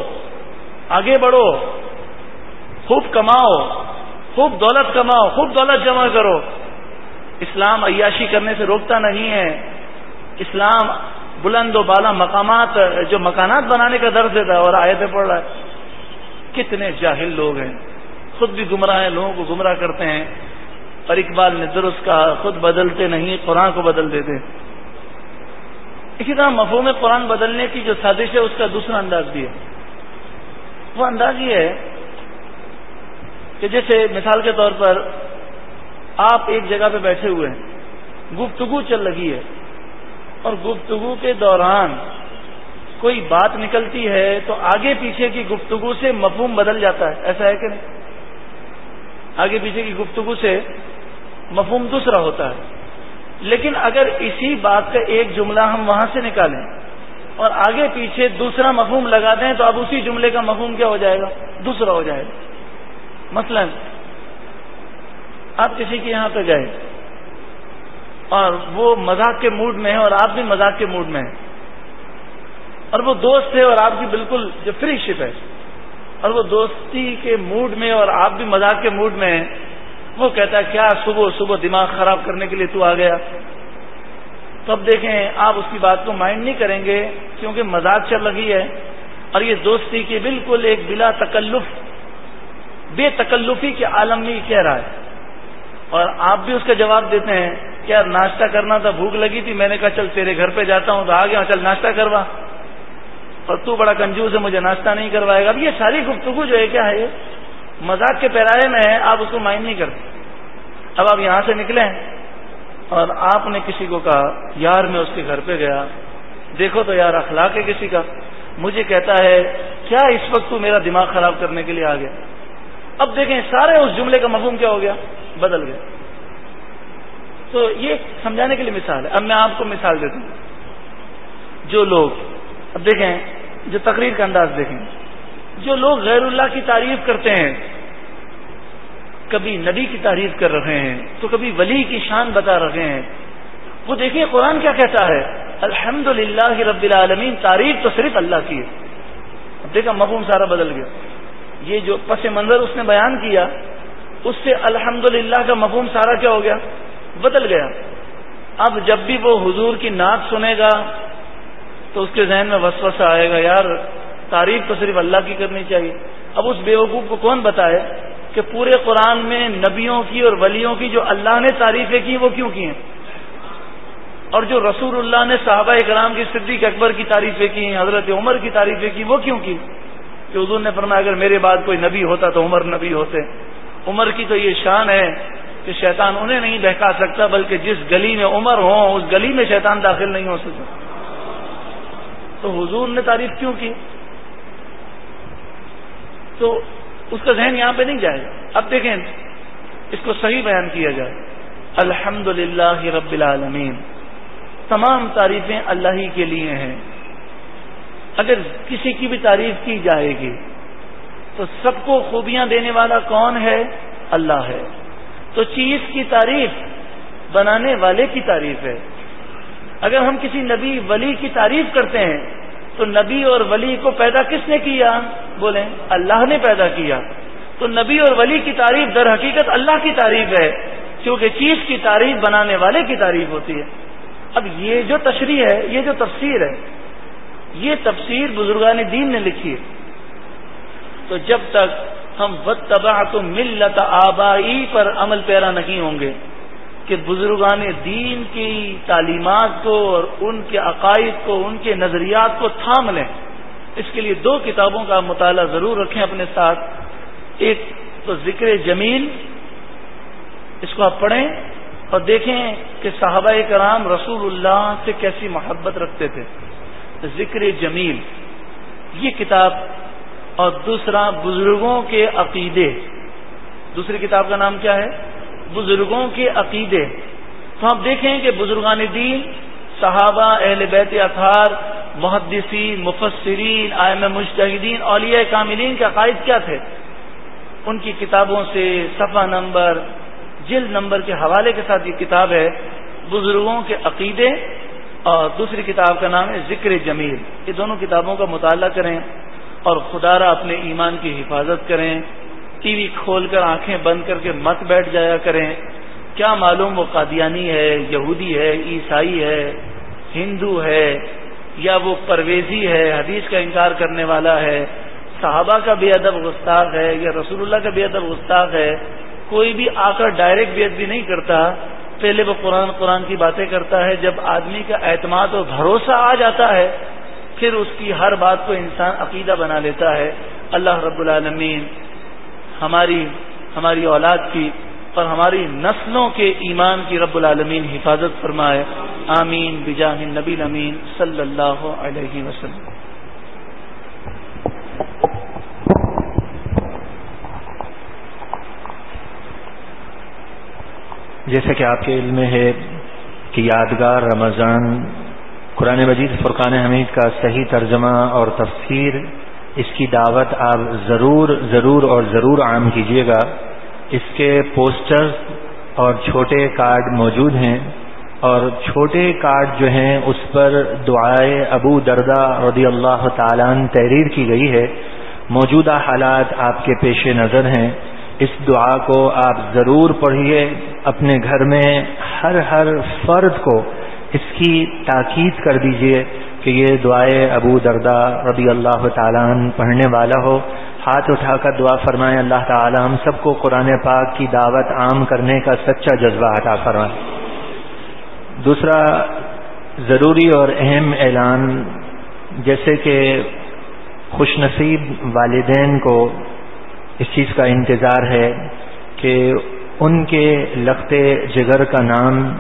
آگے بڑھو، خوب کماؤ، خوب دولت کماؤ، خوب دولت جمع کرو۔ اسلام عیاشی کرنے سے روکتا نہیں ہے۔ اسلام بلند و بالا مقامات، جو مکانات بنانے کا درد دیتا ہے اور آیتیں پڑھ رہا ہے۔ کتنے جاہل لوگ ہیں۔ خود بھی گمراہ ہیں، لوگوں کو گمراہ کرتے ہیں۔ اور اقبال نے درست کہا، خود بدلتے نہیں، قرآن کو بدل دیتے۔ اسی طرح مفہوم قرآن بدلنے کی جو سازش ہے، اس کا دوسرا انداز بھی ہے۔ وہ انداز یہ ہے کہ جیسے مثال کے طور پر آپ ایک جگہ پہ بیٹھے ہوئے ہیں، گفتگو چل رہی ہے۔ اور گفتگو کے دوران کوئی بات نکلتی ہے تو آگے پیچھے کی گفتگو سے مفہوم بدل جاتا ہے، ایسا ہے کہ نہیں؟ آگے پیچھے کی گفتگو سے مفہوم دوسرا ہوتا ہے۔ لیکن اگر اسی بات کا ایک جملہ ہم وہاں سے نکالیں اور آگے پیچھے دوسرا مفہوم لگا دیں تو اب اسی جملے کا مفہوم کیا ہو جائے گا؟ دوسرا ہو جائے گا۔ مثلا، آپ کسی کے یہاں پہ گئے اور وہ مذاق کے موڈ میں ہے اور آپ بھی مذاق کے موڈ میں ہیں۔ اور وہ دوست ہے اور آپ کی بالکل جو فری شپ ہے۔ اور وہ دوستی کے موڈ میں اور آپ بھی مذاق کے موڈ میں ہیں۔ وہ کہتا ہے، کیا صبح صبح دماغ خراب کرنے کے لیے تو آ گیا؟ تو اب دیکھیں، آپ اس کی بات کو مائنڈ نہیں کریں گے کیونکہ مذاق چل رہی ہے۔ اور یہ دوستی کی بالکل ایک بلا تکلف، بے تکلفی کے عالم میں کہہ رہا ہے۔ اور آپ بھی اس کا جواب دیتے ہیں کیا ناشتہ کرنا تھا، بھوک لگی تھی، میں نے کہا، چل تیرے گھر پہ جاتا ہوں تو آ گیا، چل ناشتہ کروا اور تو بڑا کنجوس ہے، مجھے ناشتہ نہیں کروائے گا۔ اب یہ ساری گفتگو جو ہے، کیا ہے؟ مذاق کے پیرائے میں ہے، آپ اس کو مائنڈ نہیں کرتے۔ اب آپ یہاں سے نکلے اور آپ نے کسی کو کہا، یار میں اس کے گھر پہ گیا۔ دیکھو تو یار، اخلاق ہے کسی کا۔ مجھے کہتا ہے، کیا اس وقت تو میرا دماغ خراب کرنے کے لیے آ گیا؟ اب دیکھیں، سارے اس جملے کا مفہوم کیا ہو گیا؟ بدل گیا تو یہ سمجھانے کے لیے مثال ہے۔ اب میں آپ کو مثال دیتا ہوں۔ جو لوگ اب دیکھیں، جو تقریر کا انداز دیکھیں۔ جو لوگ غیر اللہ کی تعریف کرتے ہیں، کبھی نبی کی تعریف کر رہے ہیں، تو کبھی ولی کی شان بتا رہے ہیں۔ وہ دیکھیں قرآن کیا کہتا ہے؟ الحمد للہ رب العالمین، تعریف تو صرف اللہ کی ہے۔ اب دیکھا مفہوم سارا بدل گیا۔ یہ جو پس منظر اس نے بیان کیا، اس سے الحمد کا مفہوم سارا کیا ہو گیا؟ بدل گیا۔ اب جب بھی وہ حضور کی نعت سنے گا تو اس کے ذہن میں وسوسہ آئے گا، یار، تعریف تو صرف اللہ کی کرنی چاہیے۔ اب اس بیوقوف کو کون بتائے کہ پورے قرآن میں نبیوں کی اور ولیوں کی جو اللہ نے تعریفیں کی، وہ کیوں کی ہیں؟ اور جو رسول اللہ نے صحابہ اکرام کی صدیق اکبر کی تعریفیں کی ہیں حضرت عمر کی تعریفیں کی، وہ کیوں کی؟ کہ حضور نے فرمایا، اگر میرے بعد کوئی نبی ہوتا تو عمر نبی ہوتے۔ عمر کی تو یہ شان ہے کہ شیطان انہیں نہیں بہکا سکتا، بلکہ جس گلی میں عمر ہو اس گلی میں شیطان داخل نہیں ہو سکتا۔ تو حضور نے تعریف کیوں کی؟ تو اس کا ذہن یہاں پہ نہیں جائے گا۔ اب دیکھیں، اس کو صحیح بیان کیا جائے۔ الحمد للہ رب العالمین۔ تمام تعریفیں اللہ ہی کے لیے ہیں۔ اگر کسی کی بھی تعریف کی جائے گی، تو سب کو خوبیاں دینے والا کون ہے؟ اللہ ہے۔ تو چیز کی تعریف، بنانے والے کی تعریف ہے۔ اگر ہم کسی نبی ولی کی تعریف کرتے ہیں، تو نبی اور ولی کو پیدا کس نے کیا؟ بولیں، اللہ نے پیدا کیا۔ تو نبی اور ولی کی تعریف در حقیقت اللہ کی تعریف ہے، کیونکہ چیز کی تعریف بنانے والے کی تعریف ہوتی ہے۔ اب یہ جو تشریح ہے، یہ جو تفسیر ہے، یہ تفسیر بزرگان دین نے لکھی ہے۔ تو جب تک ہم وط تباہ تو ملت آبائی پر عمل پیرا نہیں ہوں گے کہ بزرگان دین کی تعلیمات کو اور ان کے عقائد کو، ان کے نظریات کو تھام لیں۔ اس کے لیے دو کتابوں کا مطالعہ ضرور رکھیں اپنے ساتھ۔ ایک تو ذکر جمیل، اس کو آپ پڑھیں اور دیکھیں کہ صحابہ کرام رسول اللہ سے کیسی محبت رکھتے تھے۔ ذکر جمیل، یہ کتاب اور دوسرا بزرگوں کے عقیدے۔ دوسری کتاب کا نام کیا ہے؟ بزرگوں کے عقیدے۔ تو آپ دیکھیں کہ بزرگان دین، صحابہ اہل بیت اطہار، محدثین، مفسرین آئم مشتحدین اولیاء کاملین کے عقائد کیا تھے؟ ان کی کتابوں سے صفحہ نمبر، جلد نمبر کے حوالے کے ساتھ یہ کتاب ہے، بزرگوں کے عقیدے اور دوسری کتاب کا نام ہے ذکر جمیل۔ یہ دونوں کتابوں کا مطالعہ کریں اور خدا را اپنے ایمان کی حفاظت کریں۔ ٹی وی کھول کر آنکھیں بند کر کے مت بیٹھ جایا کریں۔ کیا معلوم وہ قادیانی ہے، یہودی ہے، عیسائی ہے، ہندو ہے یا وہ پرویزی ہے، حدیث کا انکار کرنے والا ہے۔ صحابہ کا بے ادب گستاخ ہے یا رسول اللہ کا بے ادب گستاخ ہے۔ کوئی بھی آ کر ڈائریکٹ بے ادبی نہیں کرتا۔ پہلے وہ قرآن قرآن کی باتیں کرتا ہے۔ جب آدمی کا اعتماد اور بھروسہ آ جاتا ہے، پھر اس کی ہر بات کو انسان عقیدہ بنا لیتا ہے۔ اللہ رب العالمین ہماری ہماری اولاد کی اور ہماری نسلوں کے ایمان کی رب العالمین حفاظت فرمائے۔ آمین۔ بجاہ نبی امین صلی اللہ علیہ وسلم۔ جیسا کہ آپ کے علم میں ہے کہ یادگار رمضان قرآن مجید فرقان حمید کا صحیح ترجمہ اور تفسیر اس کی دعوت آپ ضرور ضرور اور ضرور عام کیجیے گا۔ اس کے پوسٹر اور چھوٹے کارڈ موجود ہیں اور چھوٹے کارڈ جو ہیں اس پر دعائے ابو دردہ رضی اللہ تعالیٰ تحریر کی گئی ہے۔ موجودہ حالات آپ کے پیش نظر ہیں۔ اس دعا کو آپ ضرور پڑھیے اپنے گھر میں ہر ہر فرد کو اس کی تاکید کر دیجیے۔ کہ یہ دعائے ابو دردا رضی اللہ تعالیٰ پڑھنے والا ہو۔ ہاتھ اٹھا کر دعا فرمائے اللہ تعالیٰ ہم سب کو قرآن پاک کی دعوت عام کرنے کا سچا جذبہ عطا فرمائے۔ دوسرا ضروری اور اہم اعلان، جیسے کہ خوش نصیب والدین کو اس چیز کا انتظار ہے کہ ان کے لخت جگر کا نام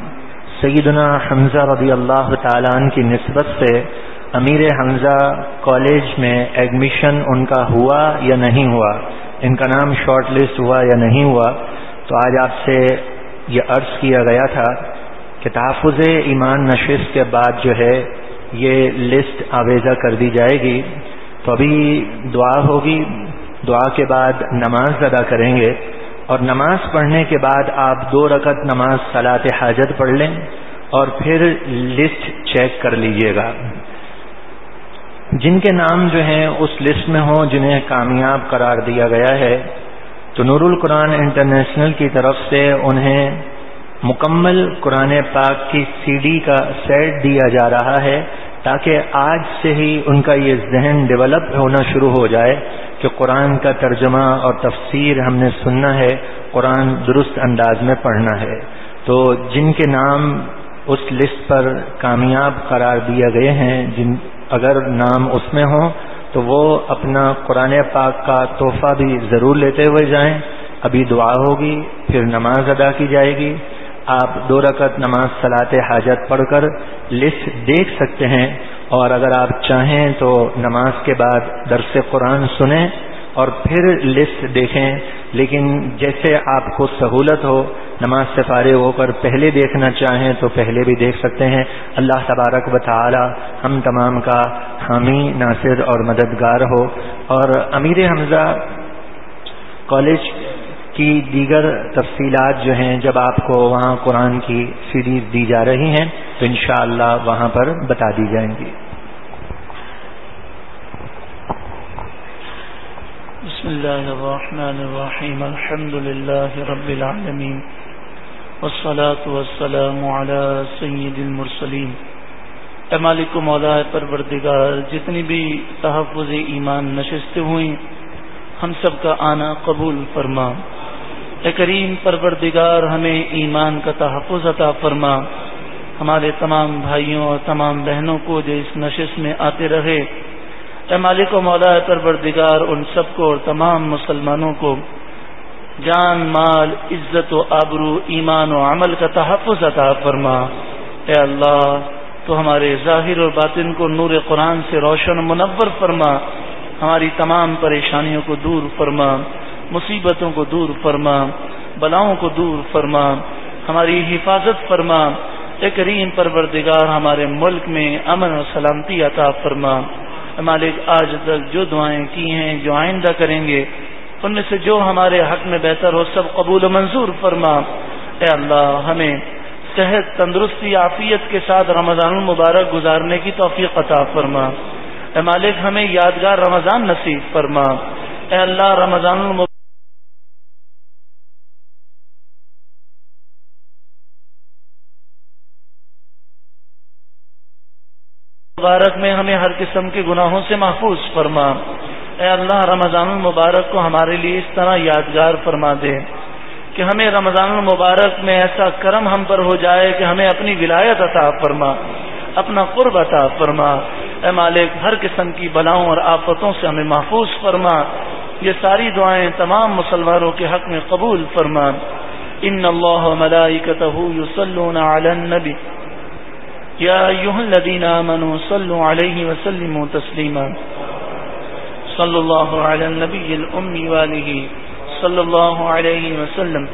سیدنا حمزہ رضی اللہ تعالیٰ کی نسبت سے امیر حمزہ کالج میں ایڈمیشن ان کا ہوا یا نہیں ہوا؟ ان کا نام شارٹ لسٹ ہوا یا نہیں ہوا؟ تو آج آپ سے یہ عرض کیا گیا تھا کہ تحفظ ایمان نشست کے بعد جو ہے یہ لسٹ آویزہ کر دی جائے گی۔ تو ابھی دعا ہوگی۔ دعا کے بعد نماز ادا کریں گے۔ اور نماز پڑھنے کے بعد آپ دو رکعت نماز صلاح حاجت پڑھ لیں اور پھر لسٹ چیک کر لیجیے گا۔ جن کے نام جو ہیں اس لسٹ میں ہوں جنہیں کامیاب قرار دیا گیا ہے، تو نور القرآن انٹرنیشنل کی طرف سے انہیں مکمل قرآن پاک کی سی ڈی کا سیٹ دیا جا رہا ہے۔ تاکہ آج سے ہی ان کا یہ ذہن ڈیولپ ہونا شروع ہو جائے کہ قرآن کا ترجمہ اور تفسیر ہم نے سننا ہے، قرآن درست انداز میں پڑھنا ہے۔ تو جن کے نام اس لسٹ پر کامیاب قرار دیے گئے ہیں، جن اگر نام اس میں ہوں تو وہ اپنا قرآن پاک کا تحفہ بھی ضرور لیتے ہوئے جائیں۔ ابھی دعا ہوگی، پھر نماز ادا کی جائے گی۔ آپ دو رکعت نماز صلاح حاجت پڑھ کر لسٹ دیکھ سکتے ہیں اور اگر آپ چاہیں تو نماز کے بعد درس قرآن سنیں اور پھر لسٹ دیکھیں، لیکن جیسے آپ کو سہولت ہو، نماز سے فارغ ہو کر پہلے دیکھنا چاہیں تو پہلے بھی دیکھ سکتے ہیں۔ اللہ تبارک و تعالی ہم تمام کا حامی، ناصر اور مددگار ہو۔ اور امیر حمزہ کالج کی دیگر تفصیلات جو ہیں جب آپ کو وہاں قرآن کی سیریز دی جا رہی ہیں، تو انشاءاللہ وہاں پر بتا دی جائیں گی۔ بسم اللہ الرحمن الرحیم۔ الحمد للہ رب العالمین۔ والصلاة والسلام على سید المرسلین۔ مالک و مولا پروردگار، جتنی بھی تحفظ ایمان نشستیں ہوئیں، ہم سب کا آنا قبول فرما۔ اے کریم پروردگار، ہمیں ایمان کا تحفظ عطا فرما۔ ہمارے تمام بھائیوں اور تمام بہنوں کو جو اس نشست میں آتے رہے، اے مالک و مولا پروردگار، ان سب کو اور تمام مسلمانوں کو جان، مال، عزت و آبرو، ایمان و عمل کا تحفظ عطا فرما۔ اے اللہ، تو ہمارے ظاہر اور باطن کو نور قرآن سے روشن و منور فرما۔ ہماری تمام پریشانیوں کو دور فرما۔ مصیبتوں کو دور فرما، بلاؤں کو دور فرما، ہماری حفاظت فرما، اے کریم پروردگار، ہمارے ملک میں امن و سلامتی عطا فرما۔ مالک، آج تک جو دعائیں کی ہیں، جو آئندہ کریں گے، ان میں سے جو ہمارے حق میں بہتر ہو، سب قبول و منظور فرما۔ اے اللہ، ہمیں صحت، تندرستی، عافیت کے ساتھ رمضان المبارک گزارنے کی توفیق عطا فرما۔ اے مالک، ہمیں یادگار رمضان نصیب فرما۔ اے اللہ، رمضان المبارک مبارک میں ہمیں ہر قسم کے گناہوں سے محفوظ فرما۔ اے اللہ، رمضان المبارک کو ہمارے لیے اس طرح یادگار فرما دے کہ ہمیں رمضان المبارک میں ایسا کرم ہم پر ہو جائے کہ ہمیں اپنی ولایت عطا فرما، اپنا قرب عطا فرما۔ اے مالک، ہر قسم کی بلاؤں اور آفتوں سے ہمیں محفوظ فرما۔ یہ ساری دعائیں تمام مسلمانوں کے حق میں قبول فرما۔ ان اللہ علی النبی۔ يا أيها الذين آمنوا صلوا عليه وسلموا تسليما. صلى الله على النبي الأمي واله صلى الله عليه وسلم.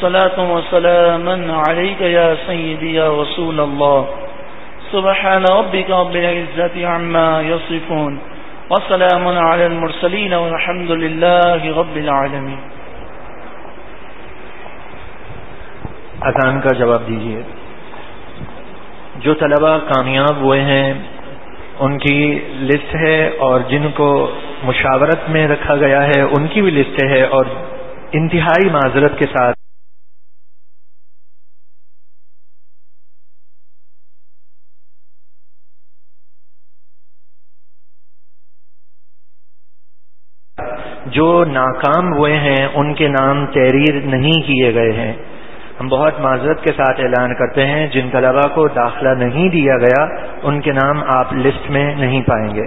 صلاة وسلاما عليك يا سيدي يا رسول الله. سبحان ربك رب العزة عما يصفون. وسلام على المرسلين والحمد لله رب العالمين. اذان کا جواب دیجیے جو طلبہ کامیاب ہوئے ہیں، ان کی لسٹ ہے اور جن کو مشاورت میں رکھا گیا ہے، ان کی بھی لسٹ ہے اور انتہائی معذرت کے ساتھ۔ جو ناکام ہوئے ہیں، ان کے نام تحریر نہیں کیے گئے ہیں۔ ہم بہت معذرت کے ساتھ اعلان کرتے ہیں، جن طلبا کو داخلہ نہیں دیا گیا، ان کے نام آپ لسٹ میں نہیں پائیں گے۔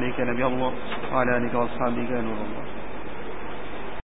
عليك نبي الله وعلى آلك وأصحابك نور الله.